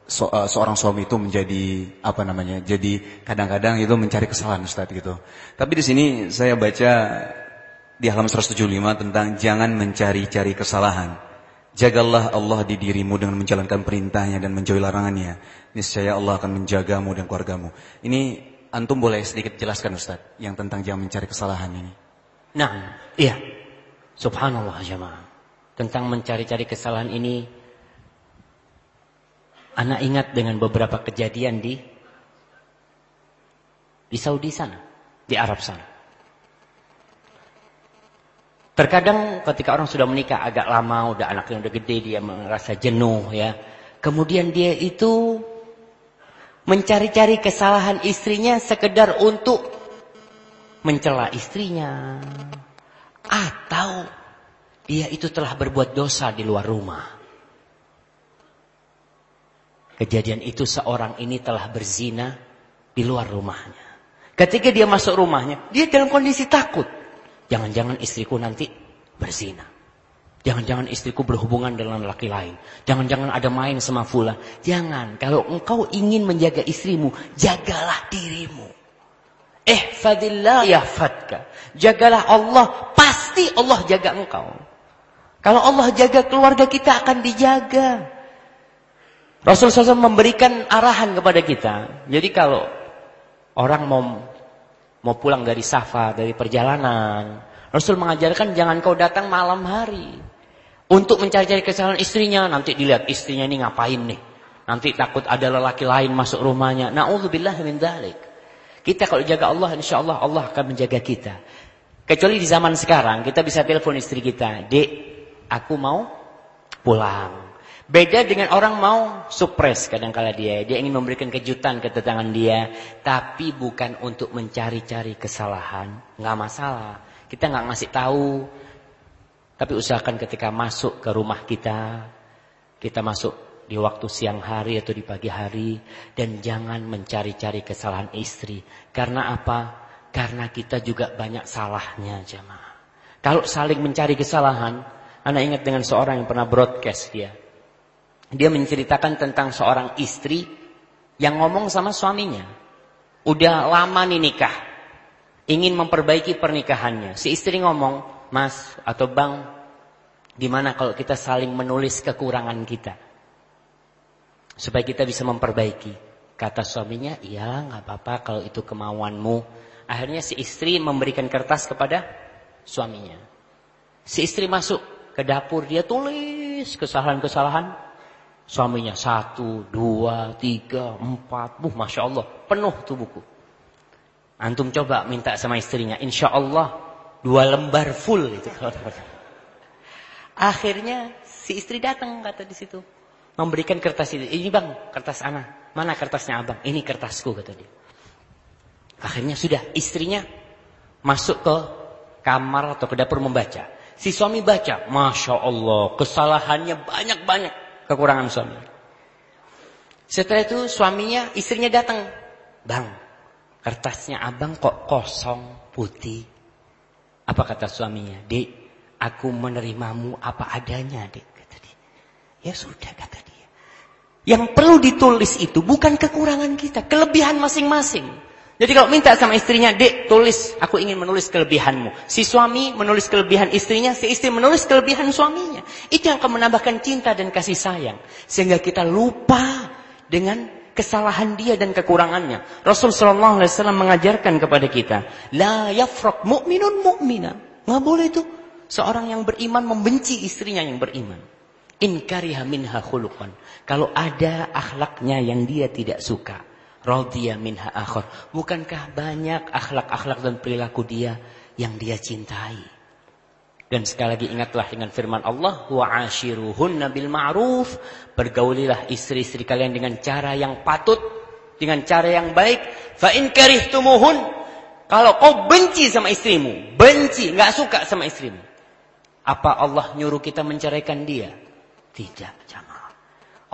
so, uh, seorang suami itu menjadi apa namanya? Jadi kadang-kadang itu mencari kesalahan Ustaz gitu. Tapi di sini saya baca di halaman 175 tentang jangan mencari-cari kesalahan. Jagalah Allah di dirimu dengan menjalankan perintahnya dan menjauhi larangannya. Niscaya Allah akan menjagamu dan keluargamu. Ini antum boleh sedikit jelaskan Ustaz yang tentang jangan mencari kesalahan ini. Nah, iya. Subhanallah jemaah. Tentang mencari-cari kesalahan ini anak ingat dengan beberapa kejadian di di Saudi sana, di Arab sana. Terkadang ketika orang sudah menikah agak lama, udah anaknya udah gede, dia merasa jenuh ya. Kemudian dia itu mencari-cari kesalahan istrinya sekedar untuk mencela istrinya. Atau dia itu telah berbuat dosa di luar rumah. Kejadian itu seorang ini telah berzina di luar rumahnya. Ketika dia masuk rumahnya, dia dalam kondisi takut. Jangan-jangan istriku nanti berzina. Jangan-jangan istriku berhubungan dengan laki lain. Jangan-jangan ada main sama fula. Jangan. Kalau engkau ingin menjaga istrimu, jagalah dirimu. Eh, fadillah ya fadka. Jagalah Allah. Pasti Allah jaga engkau. Kalau Allah jaga keluarga kita akan dijaga. Rasulullah SAW memberikan arahan kepada kita. Jadi kalau orang mau mau pulang dari safar, dari perjalanan. Rasul mengajarkan jangan kau datang malam hari. Untuk mencari-cari kesalahan istrinya, nanti dilihat istrinya ini ngapain nih. Nanti takut ada lelaki lain masuk rumahnya. Na'udzubillah min dzalik. Kita kalau jaga Allah, insya Allah Allah akan menjaga kita. Kecuali di zaman sekarang, kita bisa telepon istri kita. Dek, aku mau pulang. Beda dengan orang mau supres kadang-kala dia. Dia ingin memberikan kejutan ke tetangga dia. Tapi bukan untuk mencari-cari kesalahan. Nggak masalah. Kita nggak ngasih tahu. Tapi usahakan ketika masuk ke rumah kita. Kita masuk di waktu siang hari atau di pagi hari. Dan jangan mencari-cari kesalahan istri. Karena apa? Karena kita juga banyak salahnya jemaah. Kalau saling mencari kesalahan. Anda ingat dengan seorang yang pernah broadcast dia dia menceritakan tentang seorang istri yang ngomong sama suaminya. Udah lama nih nikah. Ingin memperbaiki pernikahannya. Si istri ngomong, Mas atau Bang, gimana kalau kita saling menulis kekurangan kita? Supaya kita bisa memperbaiki. Kata suaminya, iya nggak apa-apa kalau itu kemauanmu. Akhirnya si istri memberikan kertas kepada suaminya. Si istri masuk ke dapur, dia tulis kesalahan-kesalahan. Suaminya satu, dua, tiga, empat. Buh, Masya Allah, penuh tuh buku. Antum coba minta sama istrinya, insya Allah dua lembar full itu. Akhirnya si istri datang kata di situ memberikan kertas itu. Ini bang, kertas ana. Mana kertasnya abang? Ini kertasku kata dia. Akhirnya sudah istrinya masuk ke kamar atau ke dapur membaca. Si suami baca, masya Allah, kesalahannya banyak-banyak kekurangan suami. Setelah itu suaminya, istrinya datang, bang, kertasnya abang kok kosong putih. Apa kata suaminya? Dek, aku menerimamu apa adanya, dek. Ya sudah kata dia. Yang perlu ditulis itu bukan kekurangan kita, kelebihan masing-masing. Jadi kalau minta sama istrinya, dek tulis, aku ingin menulis kelebihanmu. Si suami menulis kelebihan istrinya, si istri menulis kelebihan suaminya. Itu yang akan menambahkan cinta dan kasih sayang. Sehingga kita lupa dengan kesalahan dia dan kekurangannya. Rasul Shallallahu Alaihi Wasallam mengajarkan kepada kita, la yafrok mu'minun mu'mina. Nggak boleh itu. Seorang yang beriman membenci istrinya yang beriman. In kariha minha khuluqan. Kalau ada akhlaknya yang dia tidak suka. Radhiya minha akhar. Bukankah banyak akhlak-akhlak dan perilaku dia yang dia cintai? Dan sekali lagi ingatlah dengan firman Allah. Wa ashiruhunna bil ma'ruf. Bergaulilah istri-istri kalian dengan cara yang patut. Dengan cara yang baik. Fa in karihtumuhun. Kalau kau benci sama istrimu. Benci, nggak suka sama istrimu. Apa Allah nyuruh kita menceraikan dia? Tidak.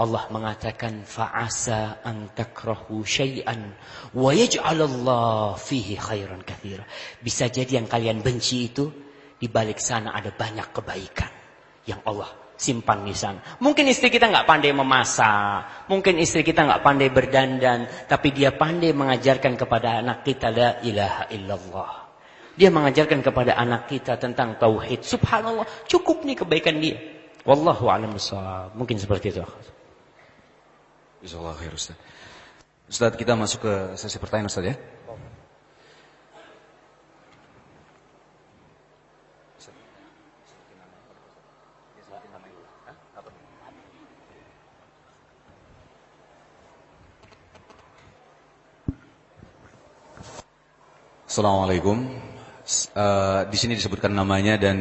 Allah mengatakan fa'asa an takrahu syai'an wa yaj'alallah fihi khairan katsira. Bisa jadi yang kalian benci itu di balik sana ada banyak kebaikan yang Allah simpan di sana. Mungkin istri kita nggak pandai memasak, mungkin istri kita nggak pandai berdandan, tapi dia pandai mengajarkan kepada anak kita la ilaha illallah. Dia mengajarkan kepada anak kita tentang tauhid. Subhanallah, cukup nih kebaikan dia. Wallahu a'lam. Mungkin seperti itu. Jazakallahu khair Ustaz. Ustaz kita masuk ke sesi pertanyaan Ustaz ya. Assalamualaikum. Uh, di sini disebutkan namanya dan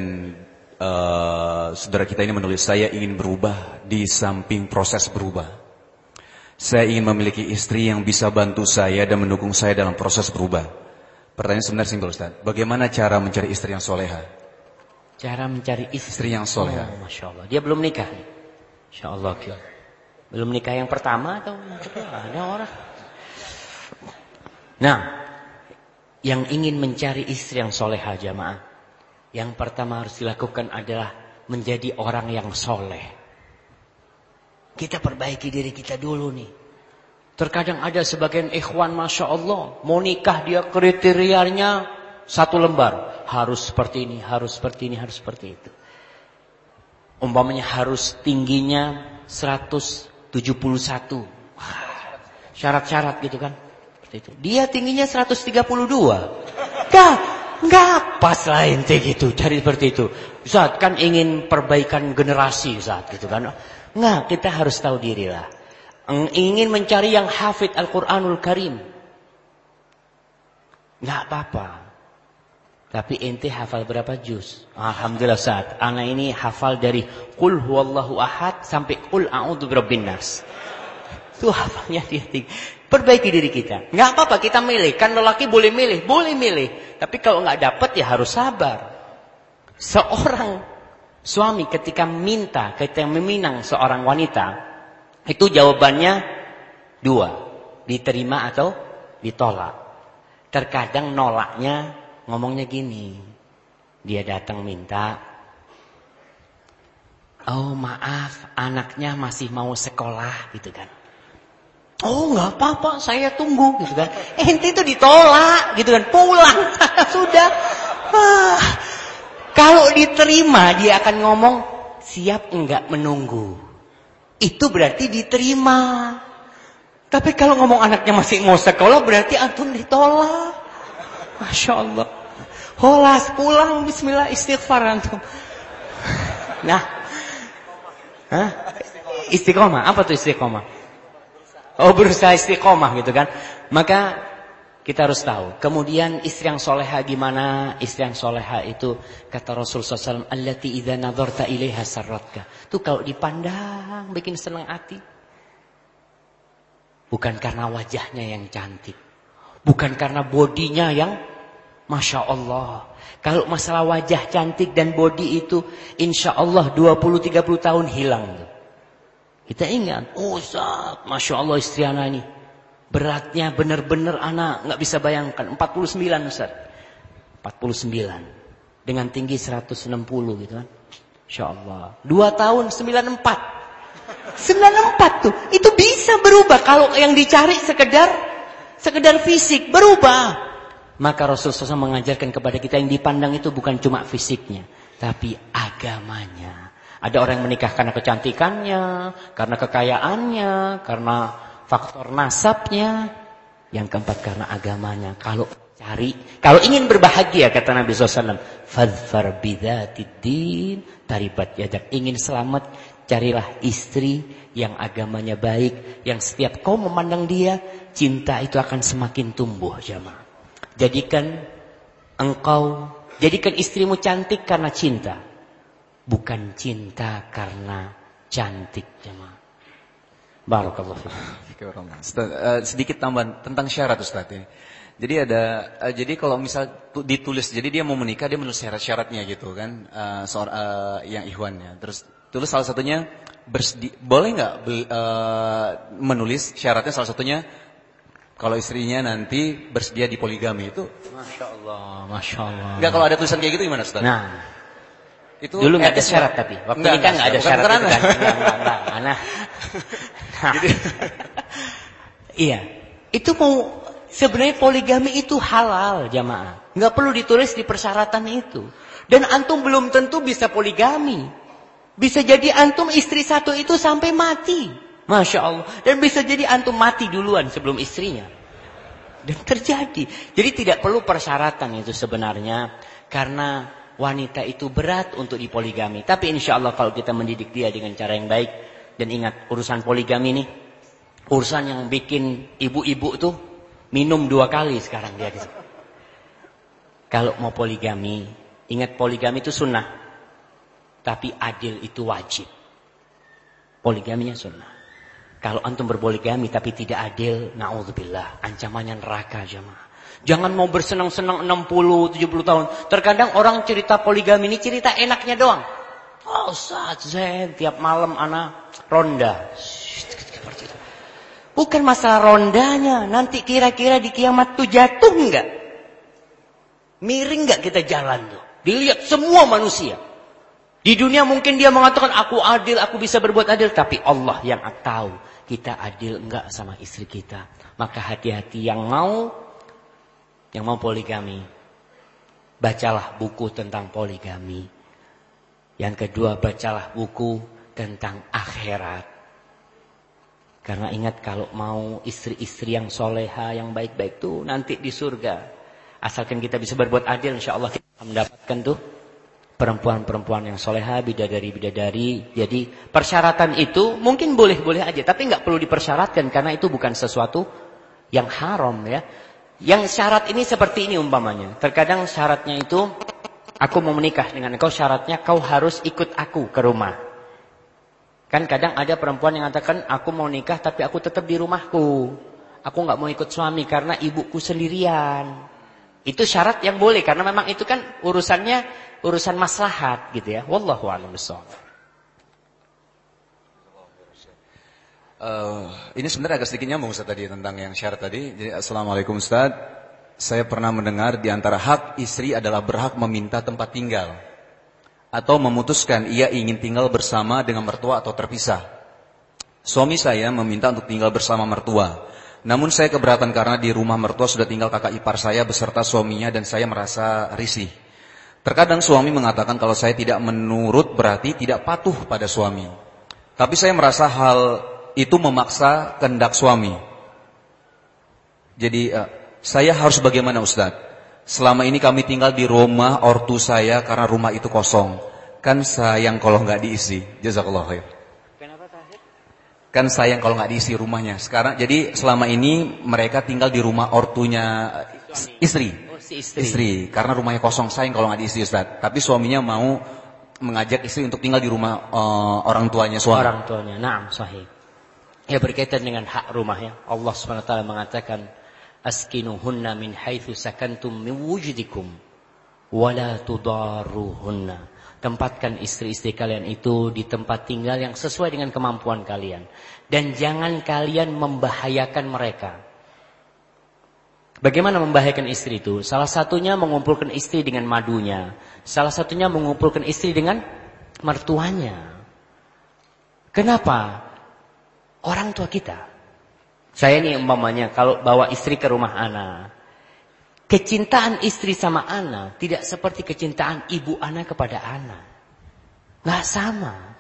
uh, saudara kita ini menulis saya ingin berubah di samping proses berubah. Saya ingin memiliki istri yang bisa bantu saya dan mendukung saya dalam proses berubah. Pertanyaan sebenarnya simpel Ustaz. Bagaimana cara mencari istri yang soleha? Cara mencari istri, yang soleha. Oh, Masya Allah. Dia belum nikah. Masya Allah. Belum nikah yang pertama atau yang kedua? Ada orang. Nah, yang ingin mencari istri yang soleha jamaah. Yang pertama harus dilakukan adalah menjadi orang yang soleh. Kita perbaiki diri kita dulu nih. Terkadang ada sebagian ikhwan Masya Allah. Mau nikah dia kriterianya satu lembar. Harus seperti ini, harus seperti ini, harus seperti itu. Umpamanya harus tingginya 171. Syarat-syarat gitu kan. Dia tingginya 132. Dah, Enggak pas lah ente gitu, cari seperti itu. Saat kan ingin perbaikan generasi saat gitu kan. Enggak, kita harus tahu diri lah. Ingin mencari yang hafid Al-Quranul Karim. Enggak apa-apa. Tapi ente hafal berapa juz? Alhamdulillah saat. Anak ini hafal dari Qul huwallahu ahad sampai Qul a'udhu birabbin nas. Itu hafalnya dia tinggi. Perbaiki diri kita. Nggak apa-apa kita milih. Kan lelaki boleh milih. Boleh milih. Tapi kalau nggak dapat ya harus sabar. Seorang suami ketika minta, ketika meminang seorang wanita. Itu jawabannya dua. Diterima atau ditolak. Terkadang nolaknya ngomongnya gini. Dia datang minta. Oh maaf anaknya masih mau sekolah gitu kan. Oh nggak apa-apa, saya tunggu gitu kan. Eh, ente itu ditolak gitu kan, pulang sudah. Ah. Kalau diterima dia akan ngomong siap enggak menunggu. Itu berarti diterima. Tapi kalau ngomong anaknya masih mau sekolah berarti antum ditolak. Masya Allah. Holas pulang bismillah istighfar antum. Nah. Istiqomah. Apa tuh istiqomah? Oh berusaha istiqomah gitu kan. Maka kita harus tahu. Kemudian istri yang soleha gimana? Istri yang soleha itu kata Rasul SAW. Allati idha nadharta ilaiha sarratka. Itu kalau dipandang bikin senang hati. Bukan karena wajahnya yang cantik. Bukan karena bodinya yang Masya Allah. Kalau masalah wajah cantik dan body itu Insya Allah 20-30 tahun hilang. Kita ingat. Oh Ustaz, Masya Allah istri anak ini. Beratnya benar-benar anak nggak bisa bayangkan. 49 Ustaz. 49. Dengan tinggi 160 gitu kan. Insya Allah. Dua tahun 94. 94 tuh. Itu bisa berubah. Kalau yang dicari sekedar sekedar fisik, berubah. Maka Rasulullah SAW mengajarkan kepada kita yang dipandang itu bukan cuma fisiknya. Tapi agamanya. Ada orang yang menikah karena kecantikannya, karena kekayaannya, karena faktor nasabnya. Yang keempat karena agamanya. Kalau cari, kalau ingin berbahagia kata Nabi SAW. Fadfar bidatid taribat yadak. Ingin selamat, Carilah istri yang agamanya baik, yang setiap kau memandang dia, cinta itu akan semakin tumbuh jamaah. Jadikan engkau, jadikan istrimu cantik karena cinta. Bukan cinta karena cantik jamaah. Barakallahu uh, sedikit tambahan tentang syarat Ustaz ya. Jadi ada uh, jadi kalau misal ditulis jadi dia mau menikah dia menulis syarat-syaratnya gitu kan uh, seorang uh, yang ihwannya. Terus Tulis salah satunya bersedi, boleh nggak uh, menulis syaratnya salah satunya kalau istrinya nanti bersedia di poligami itu. Masya Allah, masya Allah. Enggak kalau ada tulisan kayak gitu gimana Ustaz? Nah, itu dulu nggak ada syarat tapi waktu nikah nggak ada syarat itu kan. Enggak, enggak, enggak, Nah, Iya, itu mau sebenarnya poligami itu halal jamaah. Nggak perlu ditulis di persyaratan itu. Dan antum belum tentu bisa poligami. Bisa jadi antum istri satu itu sampai mati. Masya Allah. Dan bisa jadi antum mati duluan sebelum istrinya. Dan terjadi. Jadi tidak perlu persyaratan itu sebenarnya. Karena wanita itu berat untuk dipoligami. Tapi insya Allah kalau kita mendidik dia dengan cara yang baik. Dan ingat urusan poligami ini. Urusan yang bikin ibu-ibu tuh minum dua kali sekarang dia. Kalau mau poligami. Ingat poligami itu sunnah. Tapi adil itu wajib. Poligaminya sunnah. Kalau antum berpoligami tapi tidak adil, na'udzubillah, ancamannya neraka jemaah. Jangan mau bersenang-senang 60, 70 tahun. Terkadang orang cerita poligami ini cerita enaknya doang. Oh, saat zen tiap malam anak ronda. Bukan masalah rondanya, nanti kira-kira di kiamat tuh jatuh enggak? Miring enggak kita jalan tuh? Dilihat semua manusia. Di dunia mungkin dia mengatakan aku adil, aku bisa berbuat adil. Tapi Allah yang tahu kita adil enggak sama istri kita. Maka hati-hati yang mau, yang mau poligami. Bacalah buku tentang poligami. Yang kedua bacalah buku tentang akhirat. Karena ingat kalau mau istri-istri yang soleha, yang baik-baik tuh nanti di surga. Asalkan kita bisa berbuat adil, insya Allah kita mendapatkan tuh perempuan-perempuan yang soleha, bidadari-bidadari. Jadi persyaratan itu mungkin boleh-boleh aja, tapi nggak perlu dipersyaratkan karena itu bukan sesuatu yang haram ya. Yang syarat ini seperti ini umpamanya. Terkadang syaratnya itu aku mau menikah dengan kau syaratnya kau harus ikut aku ke rumah. Kan kadang ada perempuan yang mengatakan aku mau nikah tapi aku tetap di rumahku. Aku nggak mau ikut suami karena ibuku sendirian. Itu syarat yang boleh karena memang itu kan urusannya urusan maslahat gitu ya. Wallahu a'lam Uh, ini sebenarnya agak sedikit nyambung Ustaz tadi tentang yang syarat tadi. Jadi Assalamualaikum Ustaz. Saya pernah mendengar di antara hak istri adalah berhak meminta tempat tinggal. Atau memutuskan ia ingin tinggal bersama dengan mertua atau terpisah. Suami saya meminta untuk tinggal bersama mertua. Namun saya keberatan karena di rumah mertua sudah tinggal kakak ipar saya beserta suaminya dan saya merasa risih. Terkadang suami mengatakan kalau saya tidak menurut berarti tidak patuh pada suami. Tapi saya merasa hal itu memaksa kehendak suami. Jadi uh, saya harus bagaimana Ustadz? Selama ini kami tinggal di rumah ortu saya karena rumah itu kosong. Kan sayang kalau nggak diisi. Jazakallah khair. Kenapa Kan sayang kalau nggak diisi rumahnya. Sekarang jadi selama ini mereka tinggal di rumah ortunya Suami. istri. Oh, si istri. Istri. Karena rumahnya kosong sayang kalau nggak diisi Ustaz. Tapi suaminya mau mengajak istri untuk tinggal di rumah uh, orang tuanya suami. Orang tuanya. Naam, sahih. Ya berkaitan dengan hak rumahnya. Allah SWT mengatakan askinuhunna min haitsu sakantum min wujudikum wala tudarruhunna tempatkan istri-istri kalian itu di tempat tinggal yang sesuai dengan kemampuan kalian dan jangan kalian membahayakan mereka Bagaimana membahayakan istri itu? Salah satunya mengumpulkan istri dengan madunya. Salah satunya mengumpulkan istri dengan mertuanya. Kenapa? Orang tua kita saya ini umpamanya kalau bawa istri ke rumah anak. Kecintaan istri sama anak tidak seperti kecintaan ibu anak kepada anak. Gak sama.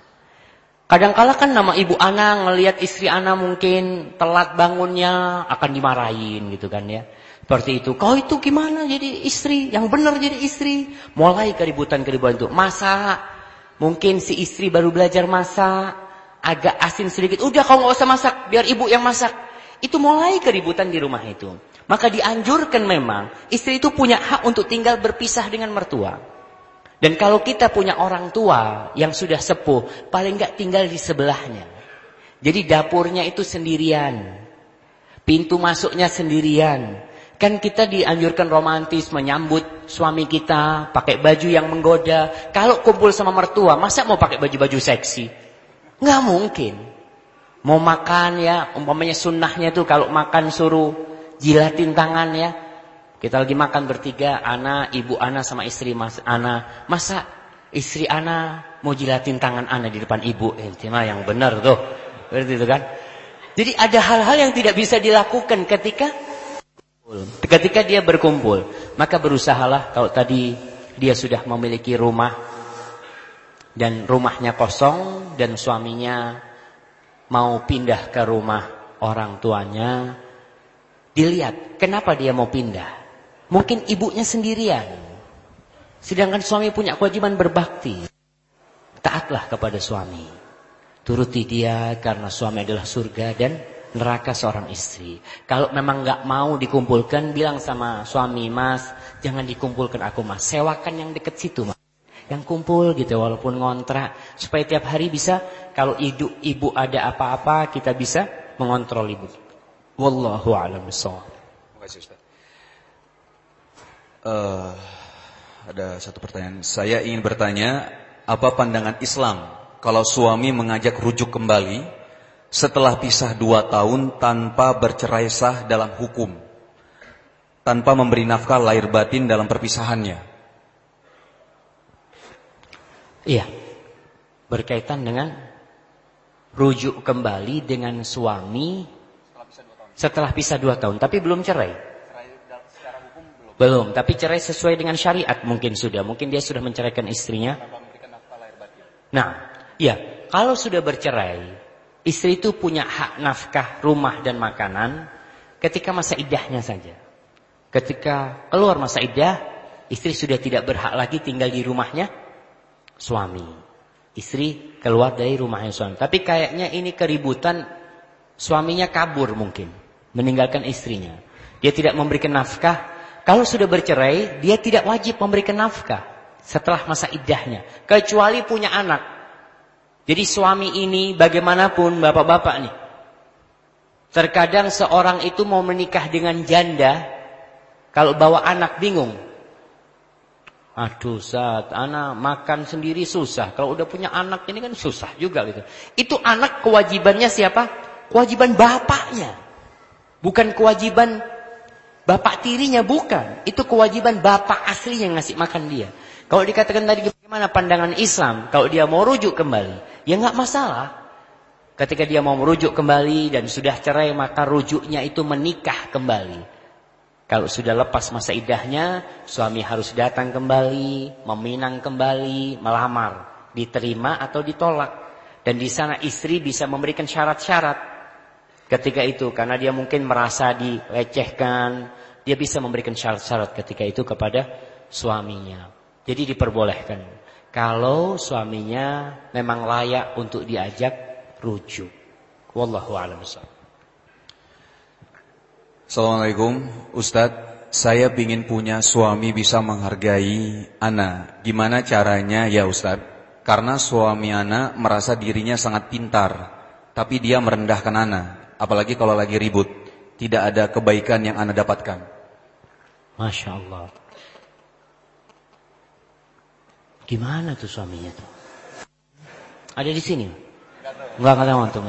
Kadang-kala kan nama ibu anak ngelihat istri anak mungkin telat bangunnya akan dimarahin gitu kan ya. Seperti itu. Kau itu gimana jadi istri? Yang benar jadi istri. Mulai keributan-keributan itu. Masak. Mungkin si istri baru belajar masak. Agak asin sedikit. Udah kau nggak usah masak. Biar ibu yang masak. Itu mulai keributan di rumah itu. Maka dianjurkan memang istri itu punya hak untuk tinggal berpisah dengan mertua. Dan kalau kita punya orang tua yang sudah sepuh, paling enggak tinggal di sebelahnya. Jadi dapurnya itu sendirian. Pintu masuknya sendirian. Kan kita dianjurkan romantis menyambut suami kita pakai baju yang menggoda. Kalau kumpul sama mertua, masa mau pakai baju-baju seksi? Nggak mungkin. Mau makan ya, umpamanya sunnahnya tuh kalau makan suruh jilatin tangan ya. Kita lagi makan bertiga, anak, ibu anak sama istri mas anak. Masa istri anak mau jilatin tangan anak di depan ibu? Eh, mah yang benar tuh. Berarti itu kan. Jadi ada hal-hal yang tidak bisa dilakukan ketika ketika dia berkumpul. Maka berusahalah kalau tadi dia sudah memiliki rumah dan rumahnya kosong dan suaminya mau pindah ke rumah orang tuanya, dilihat kenapa dia mau pindah. Mungkin ibunya sendirian. Sedangkan suami punya kewajiban berbakti. Taatlah kepada suami. Turuti dia karena suami adalah surga dan neraka seorang istri. Kalau memang nggak mau dikumpulkan, bilang sama suami, mas, jangan dikumpulkan aku mas, sewakan yang deket situ mas yang kumpul gitu walaupun ngontrak supaya tiap hari bisa kalau ibu ibu ada apa-apa kita bisa mengontrol ibu. Wallahu a'lam bishawab. Terima Ustaz. Uh, ada satu pertanyaan. Saya ingin bertanya, apa pandangan Islam kalau suami mengajak rujuk kembali setelah pisah dua tahun tanpa bercerai sah dalam hukum, tanpa memberi nafkah lahir batin dalam perpisahannya? Iya. Berkaitan dengan rujuk kembali dengan suami setelah pisah dua tahun, tapi belum cerai. Belum, tapi cerai sesuai dengan syariat mungkin sudah. Mungkin dia sudah menceraikan istrinya. Nah, iya, kalau sudah bercerai, istri itu punya hak nafkah rumah dan makanan ketika masa idahnya saja. Ketika keluar masa idah, istri sudah tidak berhak lagi tinggal di rumahnya suami. Istri keluar dari rumahnya suami. Tapi kayaknya ini keributan suaminya kabur mungkin. Meninggalkan istrinya. Dia tidak memberikan nafkah. Kalau sudah bercerai, dia tidak wajib memberikan nafkah. Setelah masa idahnya. Kecuali punya anak. Jadi suami ini bagaimanapun bapak-bapak nih. Terkadang seorang itu mau menikah dengan janda. Kalau bawa anak bingung. Aduh saat anak makan sendiri susah. Kalau udah punya anak ini kan susah juga gitu. Itu anak kewajibannya siapa? Kewajiban bapaknya. Bukan kewajiban bapak tirinya, bukan. Itu kewajiban bapak asli yang ngasih makan dia. Kalau dikatakan tadi bagaimana pandangan Islam, kalau dia mau rujuk kembali, ya nggak masalah. Ketika dia mau merujuk kembali dan sudah cerai, maka rujuknya itu menikah kembali. Kalau sudah lepas masa idahnya, suami harus datang kembali, meminang kembali, melamar, diterima atau ditolak. Dan di sana istri bisa memberikan syarat-syarat. Ketika itu karena dia mungkin merasa dilecehkan, dia bisa memberikan syarat-syarat ketika itu kepada suaminya. Jadi diperbolehkan. Kalau suaminya memang layak untuk diajak rujuk. Wallahu a'lam Assalamualaikum Ustadz Saya ingin punya suami bisa menghargai Ana Gimana caranya ya Ustadz Karena suami Ana merasa dirinya sangat pintar Tapi dia merendahkan Ana apalagi kalau lagi ribut. Tidak ada kebaikan yang Anda dapatkan. Masya Allah. Gimana tuh suaminya tuh? Ada di sini? Enggak enggak tahu.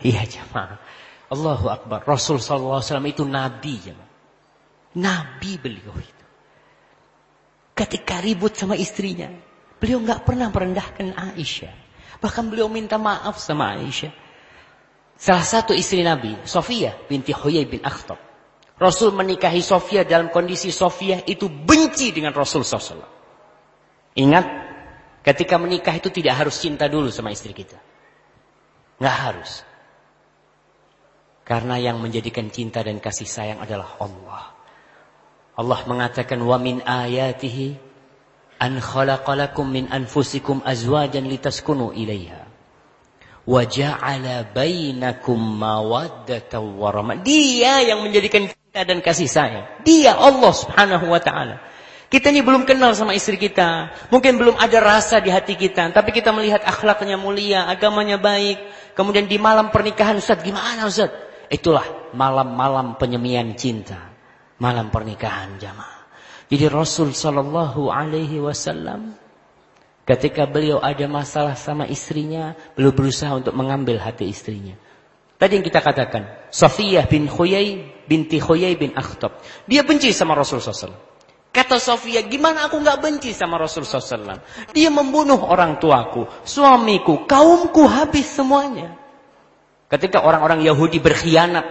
Iya jemaah. Allahu Akbar. Rasul SAW itu nabi jemaah. Nabi beliau itu. Ketika ribut sama istrinya, beliau nggak pernah merendahkan Aisyah. Bahkan beliau minta maaf sama Aisyah. Salah satu istri Nabi, Sofia binti Huyai bin Akhtab. Rasul menikahi Sofia dalam kondisi Sofia itu benci dengan Rasul SAW. Ingat, ketika menikah itu tidak harus cinta dulu sama istri kita. Nggak harus. Karena yang menjadikan cinta dan kasih sayang adalah Allah. Allah mengatakan wa min ayatihi an khalaqalakum min anfusikum azwajan litaskunu ilaiha wa ja'ala bainakum mawaddatan wa Dia yang menjadikan kita dan kasih sayang. Dia Allah Subhanahu wa taala. Kita ini belum kenal sama istri kita. Mungkin belum ada rasa di hati kita. Tapi kita melihat akhlaknya mulia, agamanya baik. Kemudian di malam pernikahan, Ustaz, gimana Ustaz? Itulah malam-malam penyemian cinta. Malam pernikahan jamaah. Jadi Rasul Sallallahu Alaihi Wasallam Ketika beliau ada masalah sama istrinya, beliau berusaha untuk mengambil hati istrinya. Tadi yang kita katakan, Sofiyah bin Khuyai binti Khuyai bin Akhtab. Dia benci sama Rasul SAW. Kata Sofia, gimana aku nggak benci sama Rasul SAW? Dia membunuh orang tuaku, suamiku, kaumku habis semuanya. Ketika orang-orang Yahudi berkhianat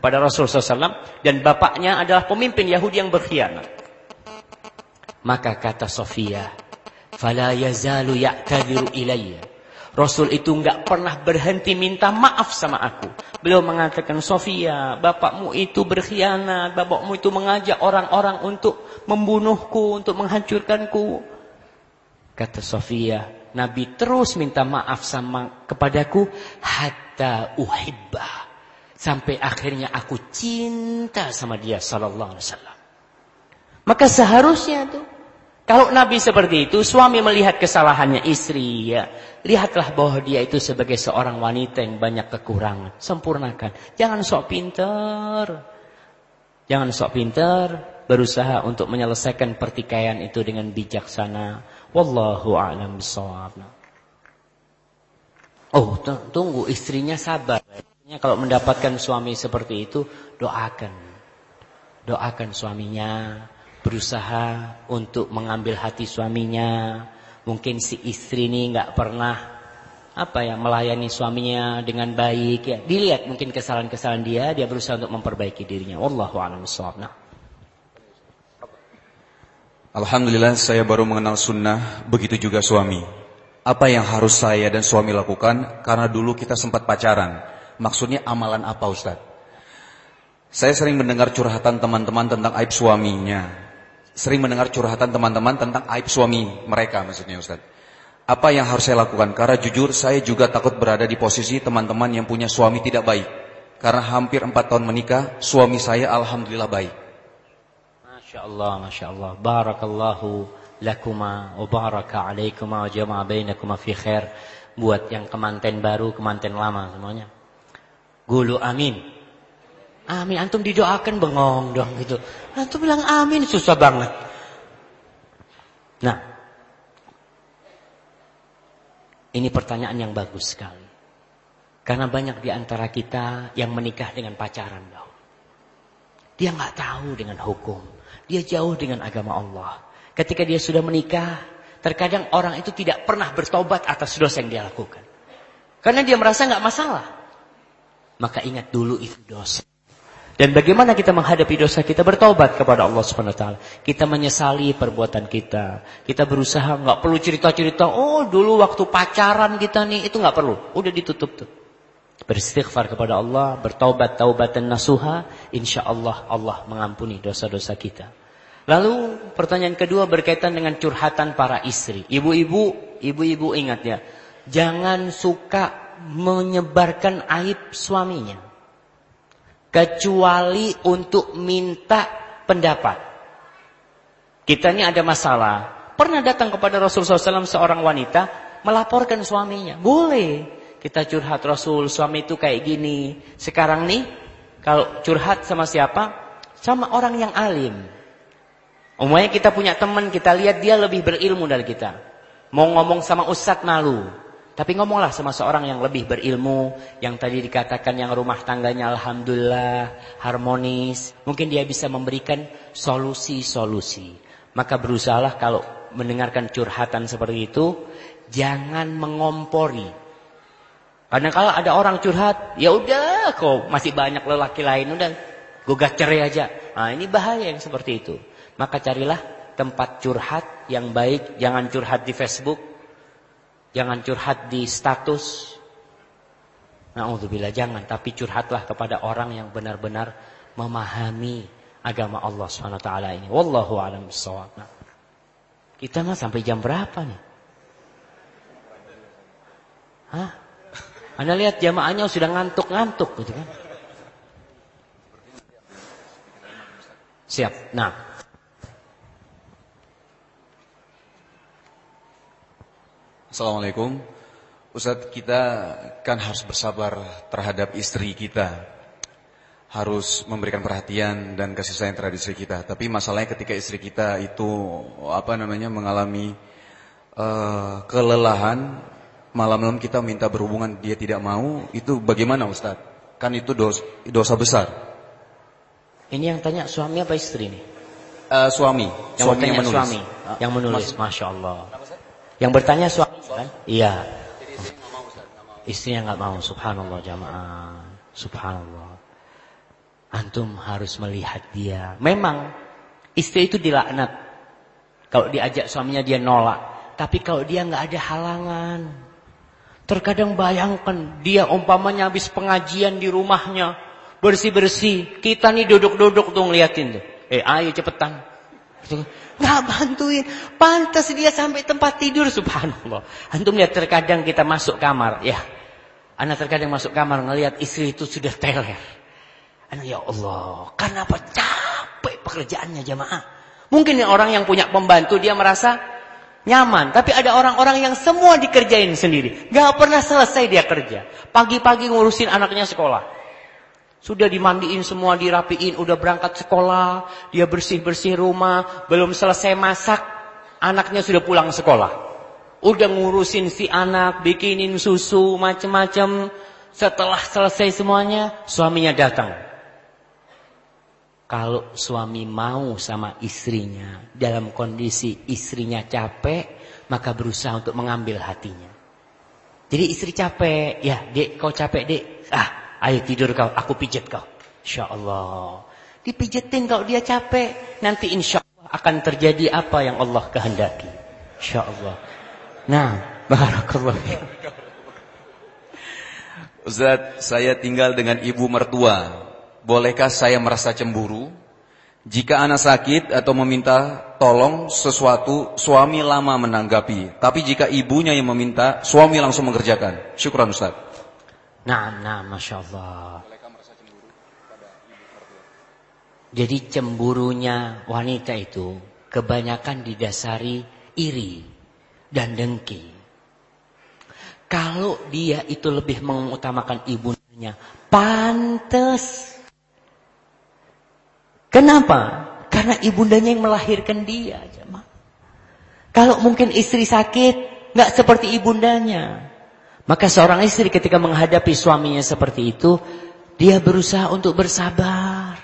kepada Rasul SAW dan bapaknya adalah pemimpin Yahudi yang berkhianat. Maka kata Sofia, Fala yazalu ya'tadiru ilayya. Rasul itu enggak pernah berhenti minta maaf sama aku. Beliau mengatakan, Sofia, bapakmu itu berkhianat. Bapakmu itu mengajak orang-orang untuk membunuhku, untuk menghancurkanku. Kata Sofia, Nabi terus minta maaf sama kepadaku. Hatta uhibbah. Sampai akhirnya aku cinta sama dia sallallahu alaihi wasallam. Maka seharusnya tuh kalau Nabi seperti itu, suami melihat kesalahannya istri, ya, lihatlah bahwa dia itu sebagai seorang wanita yang banyak kekurangan. Sempurnakan. Jangan sok pinter. Jangan sok pinter, berusaha untuk menyelesaikan pertikaian itu dengan bijaksana. Wallahu a'lam bishawab. Oh, tunggu istrinya sabar. Kalau mendapatkan suami seperti itu, doakan. Doakan suaminya berusaha untuk mengambil hati suaminya. Mungkin si istri ini nggak pernah apa ya melayani suaminya dengan baik ya. Dilihat mungkin kesalahan-kesalahan dia, dia berusaha untuk memperbaiki dirinya. Wallahu a'lam nah. Alhamdulillah saya baru mengenal sunnah, begitu juga suami. Apa yang harus saya dan suami lakukan? Karena dulu kita sempat pacaran. Maksudnya amalan apa Ustaz? Saya sering mendengar curhatan teman-teman tentang aib suaminya sering mendengar curhatan teman-teman tentang aib suami mereka maksudnya Ustaz. Apa yang harus saya lakukan? Karena jujur saya juga takut berada di posisi teman-teman yang punya suami tidak baik. Karena hampir empat tahun menikah, suami saya alhamdulillah baik. Masya Allah, Masya Allah. Barakallahu lakuma wa baraka alaikuma wa jama'a bainakuma fi khair. Buat yang kemanten baru, kemanten lama semuanya. Gulu amin. Amin. Antum didoakan bengong dong gitu. Antum bilang amin susah banget. Nah. Ini pertanyaan yang bagus sekali. Karena banyak di antara kita yang menikah dengan pacaran dong. Dia nggak tahu dengan hukum. Dia jauh dengan agama Allah. Ketika dia sudah menikah, terkadang orang itu tidak pernah bertobat atas dosa yang dia lakukan. Karena dia merasa nggak masalah. Maka ingat dulu itu dosa. Dan bagaimana kita menghadapi dosa kita bertobat kepada Allah Subhanahu wa taala. Kita menyesali perbuatan kita. Kita berusaha nggak perlu cerita-cerita, oh dulu waktu pacaran kita nih itu nggak perlu. Udah ditutup tuh. beristighfar kepada Allah, bertaubat taubatan nasuha, insya Allah Allah mengampuni dosa-dosa kita. Lalu pertanyaan kedua berkaitan dengan curhatan para istri. Ibu-ibu, ibu-ibu ingat ya, jangan suka menyebarkan aib suaminya. Kecuali untuk minta pendapat. Kita ini ada masalah. Pernah datang kepada Rasulullah SAW seorang wanita melaporkan suaminya. Boleh kita curhat Rasul, suami itu kayak gini. Sekarang nih, kalau curhat sama siapa? Sama orang yang alim. Umumnya kita punya teman, kita lihat dia lebih berilmu dari kita. Mau ngomong sama ustadz malu. Tapi ngomonglah sama seorang yang lebih berilmu. Yang tadi dikatakan yang rumah tangganya Alhamdulillah harmonis. Mungkin dia bisa memberikan solusi-solusi. Maka berusahalah kalau mendengarkan curhatan seperti itu. Jangan mengompori. Karena kalau ada orang curhat, ya udah kok masih banyak lelaki lain udah gugat cerai aja. Nah, ini bahaya yang seperti itu. Maka carilah tempat curhat yang baik, jangan curhat di Facebook, jangan curhat di status. Nauzubillah jangan, tapi curhatlah kepada orang yang benar-benar memahami agama Allah Swt ini. Wallahu a'lam bishawab. Nah, kita mah sampai jam berapa nih? Hah? Anda lihat jamaahnya sudah ngantuk-ngantuk gitu kan. Siap. Nah. Assalamualaikum. Ustadz kita kan harus bersabar terhadap istri kita. Harus memberikan perhatian dan kasih sayang terhadap istri kita. Tapi masalahnya ketika istri kita itu apa namanya mengalami uh, kelelahan malam-malam kita minta berhubungan dia tidak mau, itu bagaimana Ustaz? Kan itu dosa, dosa besar. Ini yang tanya suami apa istri nih? Uh, suami. Yang suami yang menulis. Suami yang menulis, Mas, Masya Allah. Yang bertanya suami kan? Iya. Istrinya nggak mau, subhanallah jamaah. Subhanallah. Antum harus melihat dia. Memang istri itu dilaknat. Kalau diajak suaminya dia nolak. Tapi kalau dia nggak ada halangan, Terkadang bayangkan dia umpamanya habis pengajian di rumahnya. Bersih-bersih. Kita nih duduk-duduk tuh ngeliatin tuh. Eh ayo cepetan. Nggak bantuin. Pantas dia sampai tempat tidur subhanallah. Antum lihat terkadang kita masuk kamar. ya. Anak terkadang masuk kamar ngelihat istri itu sudah teler. Anak ya Allah. Kenapa capek pekerjaannya jamaah. Mungkin orang yang punya pembantu dia merasa nyaman. Tapi ada orang-orang yang semua dikerjain sendiri. Gak pernah selesai dia kerja. Pagi-pagi ngurusin anaknya sekolah. Sudah dimandiin semua, dirapiin, udah berangkat sekolah. Dia bersih-bersih rumah. Belum selesai masak. Anaknya sudah pulang sekolah. Udah ngurusin si anak, bikinin susu, macem-macem. Setelah selesai semuanya, suaminya datang. Kalau suami mau sama istrinya dalam kondisi istrinya capek, maka berusaha untuk mengambil hatinya. Jadi istri capek, ya dek kau capek dek, ah ayo tidur kau, aku pijet kau. Insya Allah. Kalau dia capek, nanti insya Allah akan terjadi apa yang Allah kehendaki. Insya Allah. Nah, barakallah. Ustaz, saya tinggal dengan ibu mertua bolehkah saya merasa cemburu? Jika anak sakit atau meminta tolong sesuatu, suami lama menanggapi. Tapi jika ibunya yang meminta, suami langsung mengerjakan. Syukuran Ustaz. Nah, nah, Masya Allah. Jadi cemburunya wanita itu kebanyakan didasari iri dan dengki. Kalau dia itu lebih mengutamakan ibunya, pantas Kenapa? Karena ibundanya yang melahirkan dia. Kalau mungkin istri sakit, nggak seperti ibundanya. Maka seorang istri ketika menghadapi suaminya seperti itu, dia berusaha untuk bersabar.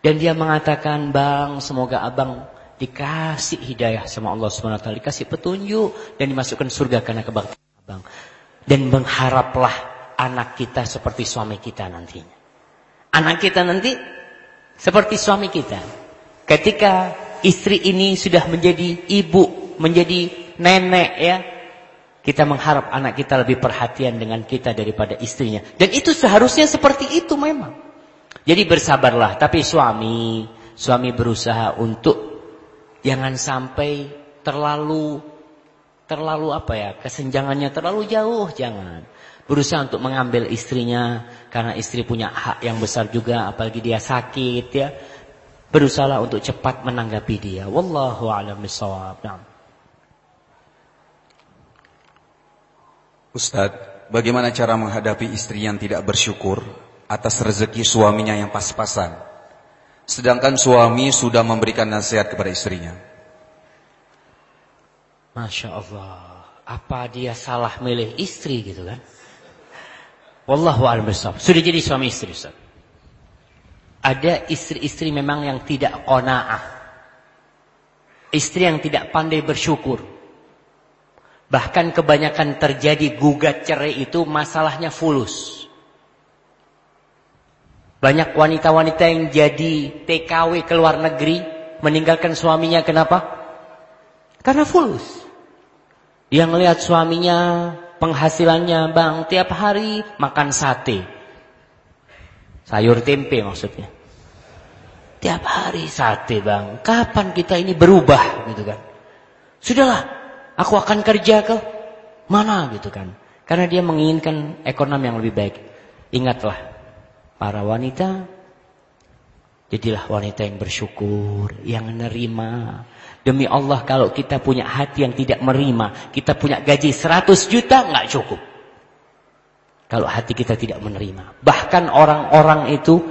Dan dia mengatakan, bang, semoga abang dikasih hidayah sama Allah SWT. Dikasih petunjuk dan dimasukkan surga karena kebaktian abang. Dan mengharaplah anak kita seperti suami kita nantinya. Anak kita nanti seperti suami kita. Ketika istri ini sudah menjadi ibu, menjadi nenek ya. Kita mengharap anak kita lebih perhatian dengan kita daripada istrinya. Dan itu seharusnya seperti itu memang. Jadi bersabarlah. Tapi suami, suami berusaha untuk jangan sampai terlalu, terlalu apa ya, kesenjangannya terlalu jauh. Jangan. Berusaha untuk mengambil istrinya. Karena istri punya hak yang besar juga. Apalagi dia sakit ya. Berusaha untuk cepat menanggapi dia. Wallahu a'lam bishawab. Nah. Ustadz, bagaimana cara menghadapi istri yang tidak bersyukur atas rezeki suaminya yang pas-pasan? Sedangkan suami sudah memberikan nasihat kepada istrinya. Masya Allah. Apa dia salah milih istri gitu kan? Wallahu a'lam Sudah jadi suami istri Ustaz. Ada istri-istri memang yang tidak qanaah. Istri yang tidak pandai bersyukur. Bahkan kebanyakan terjadi gugat cerai itu masalahnya fulus. Banyak wanita-wanita yang jadi TKW ke luar negeri meninggalkan suaminya kenapa? Karena fulus. Yang lihat suaminya penghasilannya bang tiap hari makan sate. Sayur tempe maksudnya. Tiap hari sate bang. Kapan kita ini berubah gitu kan? Sudahlah Aku akan kerja ke mana gitu kan. Karena dia menginginkan ekonomi yang lebih baik. Ingatlah para wanita jadilah wanita yang bersyukur, yang menerima. Demi Allah kalau kita punya hati yang tidak menerima, kita punya gaji 100 juta nggak cukup. Kalau hati kita tidak menerima. Bahkan orang-orang itu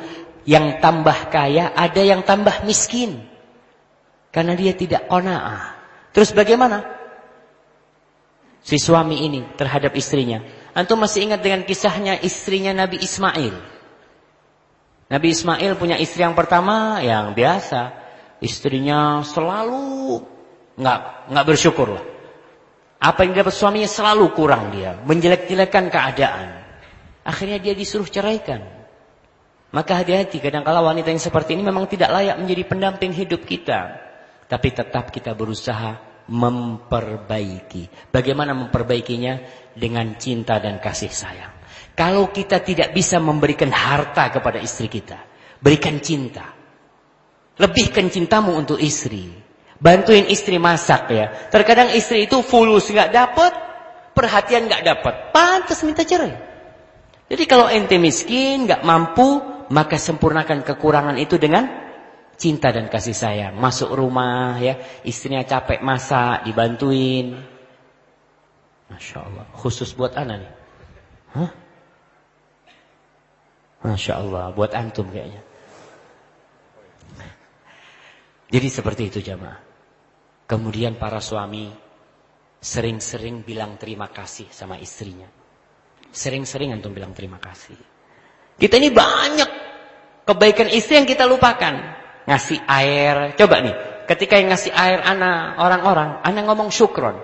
yang tambah kaya ada yang tambah miskin. Karena dia tidak qanaah. Terus bagaimana? Si suami ini terhadap istrinya. Antum masih ingat dengan kisahnya istrinya Nabi Ismail. Nabi Ismail punya istri yang pertama yang biasa. Istrinya selalu nggak nggak bersyukur lah. Apa yang dapat suaminya selalu kurang dia, menjelek-jelekan keadaan. Akhirnya dia disuruh ceraikan. Maka hati-hati kadang-kala wanita yang seperti ini memang tidak layak menjadi pendamping hidup kita. Tapi tetap kita berusaha memperbaiki. Bagaimana memperbaikinya? Dengan cinta dan kasih sayang. Kalau kita tidak bisa memberikan harta kepada istri kita, berikan cinta. Lebihkan cintamu untuk istri. Bantuin istri masak ya. Terkadang istri itu fulus nggak dapat, perhatian nggak dapat, pantas minta cerai. Jadi kalau ente miskin, nggak mampu, maka sempurnakan kekurangan itu dengan cinta dan kasih sayang. Masuk rumah ya, istrinya capek masak, dibantuin. Masya Allah. Khusus buat anak nih. Hah? Masya Allah. Buat antum kayaknya. Jadi seperti itu jamaah. Kemudian para suami sering-sering bilang terima kasih sama istrinya. Sering-sering antum bilang terima kasih. Kita ini banyak kebaikan istri yang kita lupakan ngasih air. Coba nih, ketika yang ngasih air anak orang-orang, anak ngomong syukron.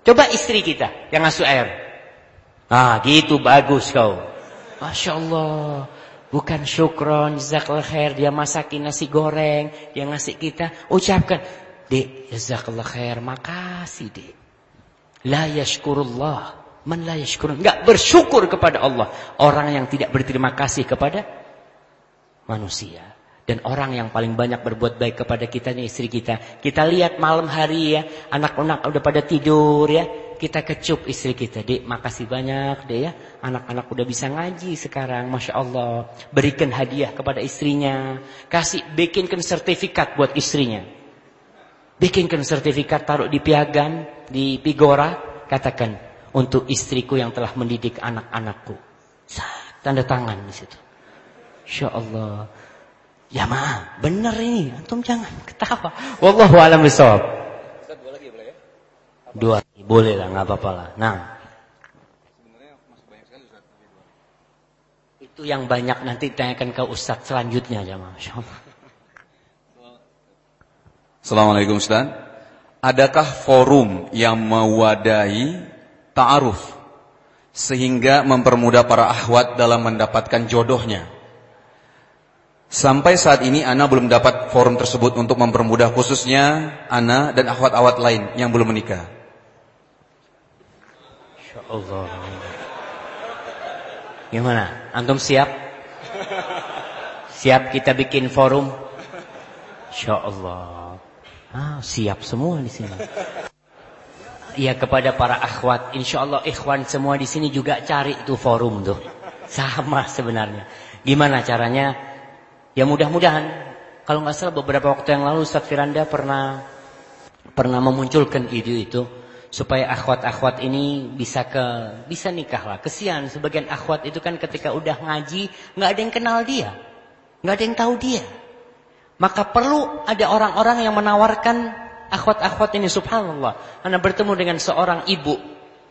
Coba istri kita yang ngasih air. Ah, gitu bagus kau. Masya Allah. Bukan syukron, jazakallah khair. Dia masakin nasi goreng, dia ngasih kita. Ucapkan, Dek, jazakallah khair. Makasih, Dek. La yashkurullah. Man la yashkurun. Enggak bersyukur kepada Allah. Orang yang tidak berterima kasih kepada manusia. Dan orang yang paling banyak berbuat baik kepada kita ini istri kita. Kita lihat malam hari ya, anak-anak udah pada tidur ya. Kita kecup istri kita. Dek, makasih banyak deh ya. Anak-anak udah bisa ngaji sekarang. Masya Allah. Berikan hadiah kepada istrinya. Kasih, bikinkan sertifikat buat istrinya. Bikinkan sertifikat taruh di piagam, di pigora. Katakan, untuk istriku yang telah mendidik anak-anakku. Tanda tangan di situ. Insya Allah. Ya ma, benar ini. Antum jangan ketawa. Wallahu a'lam bishawab. Dua lagi boleh ya? Dua boleh lah, nggak apa-apa lah. Nah. Itu yang banyak nanti tanyakan ke Ustaz selanjutnya jamaah. Assalamualaikum Ustaz. Adakah forum yang mewadahi ta'aruf sehingga mempermudah para ahwat dalam mendapatkan jodohnya? Sampai saat ini Ana belum dapat forum tersebut untuk mempermudah khususnya Ana dan akhwat-akhwat lain yang belum menikah. Allah. Gimana? Antum siap? Siap kita bikin forum? Insya Allah. Ah, siap semua di sini. Iya kepada para akhwat, insya Allah ikhwan semua di sini juga cari itu forum tuh. Sama sebenarnya. Gimana caranya? Ya mudah-mudahan. Kalau nggak salah beberapa waktu yang lalu Ustaz Firanda pernah pernah memunculkan ide itu supaya akhwat-akhwat ini bisa ke bisa nikah lah. Kesian sebagian akhwat itu kan ketika udah ngaji nggak ada yang kenal dia. nggak ada yang tahu dia. Maka perlu ada orang-orang yang menawarkan akhwat-akhwat ini subhanallah. Anda bertemu dengan seorang ibu.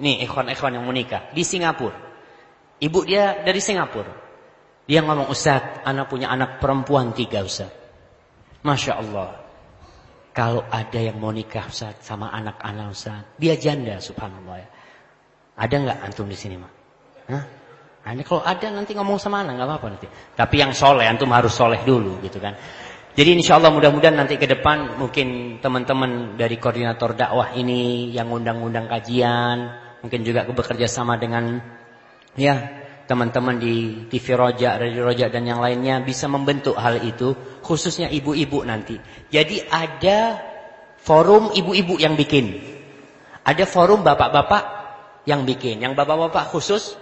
Nih ikhwan-ikhwan yang menikah di Singapura. Ibu dia dari Singapura. Dia ngomong, Ustaz, anak punya anak perempuan tiga Ustaz. Masya Allah. Kalau ada yang mau nikah Ustaz sama anak-anak Ustaz. Dia janda subhanallah ya. Ada nggak antum di sini mak? Nah, kalau ada nanti ngomong sama anak nggak apa-apa nanti. Tapi yang soleh antum harus soleh dulu gitu kan. Jadi insya Allah mudah-mudahan nanti ke depan mungkin teman-teman dari koordinator dakwah ini yang undang-undang kajian, mungkin juga bekerja sama dengan ya teman-teman di TV Roja, Radio Roja dan yang lainnya bisa membentuk hal itu, khususnya ibu-ibu nanti. Jadi ada forum ibu-ibu yang bikin, ada forum bapak-bapak yang bikin, yang bapak-bapak khusus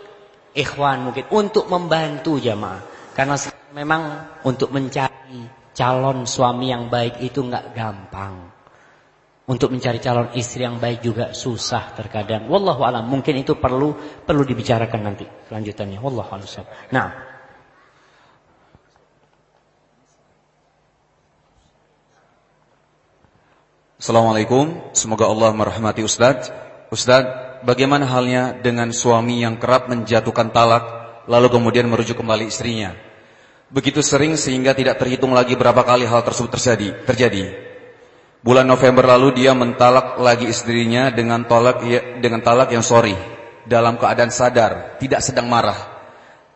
ikhwan mungkin untuk membantu jamaah, karena memang untuk mencari calon suami yang baik itu nggak gampang. Untuk mencari calon istri yang baik juga susah terkadang. Wallahu alam, mungkin itu perlu perlu dibicarakan nanti kelanjutannya. Wallahu alam. Nah, Assalamualaikum, semoga Allah merahmati Ustadz. Ustadz, bagaimana halnya dengan suami yang kerap menjatuhkan talak, lalu kemudian merujuk kembali istrinya? Begitu sering sehingga tidak terhitung lagi berapa kali hal tersebut terjadi. terjadi. Bulan November lalu dia mentalak lagi istrinya dengan tolak ya, dengan talak yang sorry dalam keadaan sadar, tidak sedang marah.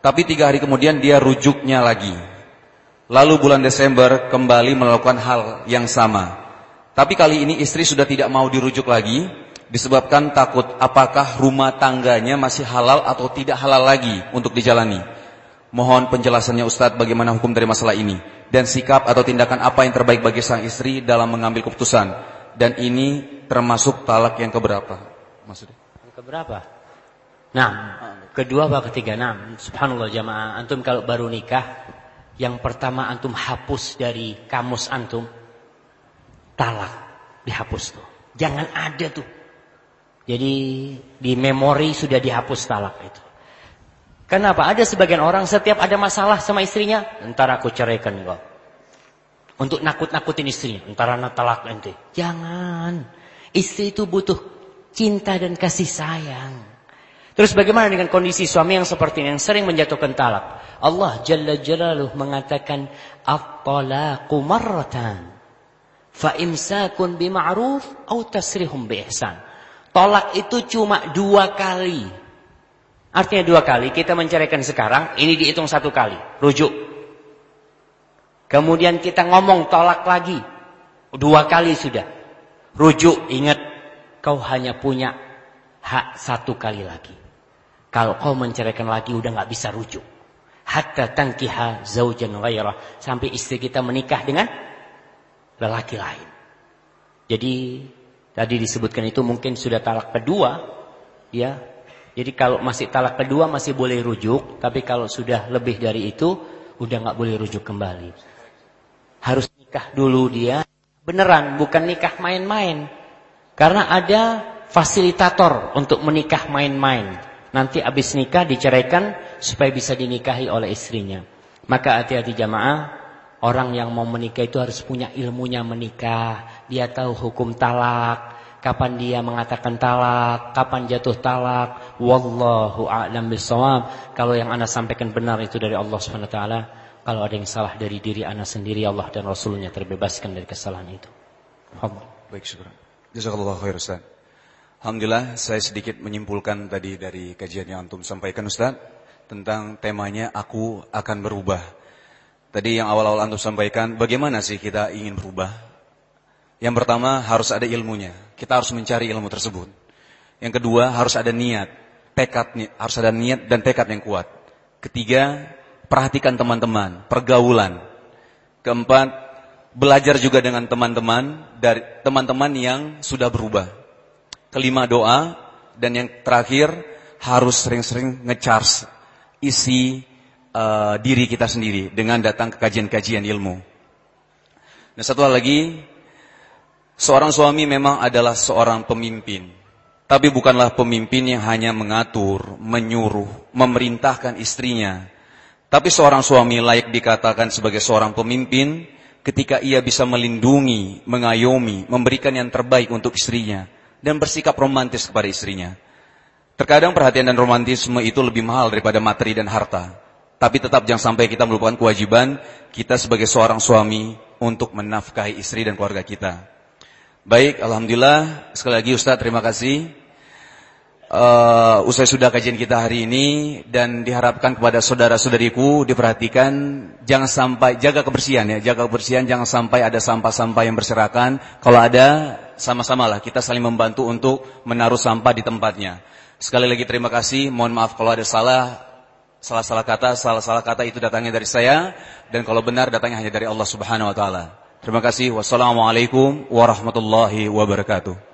Tapi tiga hari kemudian dia rujuknya lagi. Lalu bulan Desember kembali melakukan hal yang sama. Tapi kali ini istri sudah tidak mau dirujuk lagi disebabkan takut apakah rumah tangganya masih halal atau tidak halal lagi untuk dijalani. Mohon penjelasannya Ustadz bagaimana hukum dari masalah ini dan sikap atau tindakan apa yang terbaik bagi sang istri dalam mengambil keputusan dan ini termasuk talak yang keberapa? Maksudnya? Keberapa? Nah, kedua apa ketiga? Nah, subhanallah jamaah, antum kalau baru nikah, yang pertama antum hapus dari kamus antum talak, dihapus tuh. Jangan ada tuh. Jadi di memori sudah dihapus talak itu. Kenapa? Ada sebagian orang setiap ada masalah sama istrinya, entar aku ceraikan kau. Untuk nakut-nakutin istrinya, entar anak talak nanti. Jangan. Istri itu butuh cinta dan kasih sayang. Terus bagaimana dengan kondisi suami yang seperti ini, yang sering menjatuhkan talak? Allah Jalla Jalaluh mengatakan, At-talaqu marratan. Fa'imsakun bima'ruf, au tasrihum bi'ihsan. Tolak itu cuma dua kali. Artinya dua kali, kita menceraikan sekarang, ini dihitung satu kali, rujuk. Kemudian kita ngomong tolak lagi, dua kali sudah. Rujuk, ingat, kau hanya punya hak satu kali lagi. Kalau kau menceraikan lagi, udah nggak bisa rujuk. Hatta tangkiha zaujan ghairah. Sampai istri kita menikah dengan lelaki lain. Jadi, tadi disebutkan itu mungkin sudah talak kedua, ya jadi kalau masih talak kedua masih boleh rujuk, tapi kalau sudah lebih dari itu udah nggak boleh rujuk kembali. Harus nikah dulu dia, beneran bukan nikah main-main. Karena ada fasilitator untuk menikah main-main. Nanti habis nikah diceraikan supaya bisa dinikahi oleh istrinya. Maka hati-hati jamaah, orang yang mau menikah itu harus punya ilmunya menikah. Dia tahu hukum talak, kapan dia mengatakan talak, kapan jatuh talak. Wallahu a'lam bishawab. Kalau yang Anda sampaikan benar itu dari Allah Subhanahu wa taala, kalau ada yang salah dari diri Anda sendiri, Allah dan Rasulnya terbebaskan dari kesalahan itu. Allah. Baik, syukur. Jazakallahu khair Ustaz. Alhamdulillah saya sedikit menyimpulkan tadi dari kajian yang antum sampaikan Ustaz tentang temanya aku akan berubah. Tadi yang awal-awal antum sampaikan bagaimana sih kita ingin berubah? Yang pertama harus ada ilmunya. Kita harus mencari ilmu tersebut. Yang kedua harus ada niat. tekad harus ada niat dan tekad yang kuat. Ketiga, perhatikan teman-teman, pergaulan. Keempat, belajar juga dengan teman-teman dari teman-teman yang sudah berubah. Kelima, doa dan yang terakhir harus sering-sering ngecharge isi uh, diri kita sendiri dengan datang ke kajian-kajian ilmu. Nah, satu hal lagi, seorang suami memang adalah seorang pemimpin. Tapi bukanlah pemimpin yang hanya mengatur, menyuruh, memerintahkan istrinya. Tapi seorang suami layak dikatakan sebagai seorang pemimpin ketika ia bisa melindungi, mengayomi, memberikan yang terbaik untuk istrinya dan bersikap romantis kepada istrinya. Terkadang perhatian dan romantisme itu lebih mahal daripada materi dan harta. Tapi tetap jangan sampai kita melupakan kewajiban kita sebagai seorang suami untuk menafkahi istri dan keluarga kita. Baik, Alhamdulillah. Sekali lagi Ustaz, terima kasih uh, usai sudah kajian kita hari ini dan diharapkan kepada saudara-saudariku diperhatikan jangan sampai jaga kebersihan ya, jaga kebersihan jangan sampai ada sampah-sampah yang berserakan. Kalau ada sama-samalah kita saling membantu untuk menaruh sampah di tempatnya. Sekali lagi terima kasih, mohon maaf kalau ada salah salah-salah kata, salah-salah kata itu datangnya dari saya dan kalau benar datangnya hanya dari Allah Subhanahu wa taala. Terima kasih. Wassalamualaikum warahmatullahi wabarakatuh.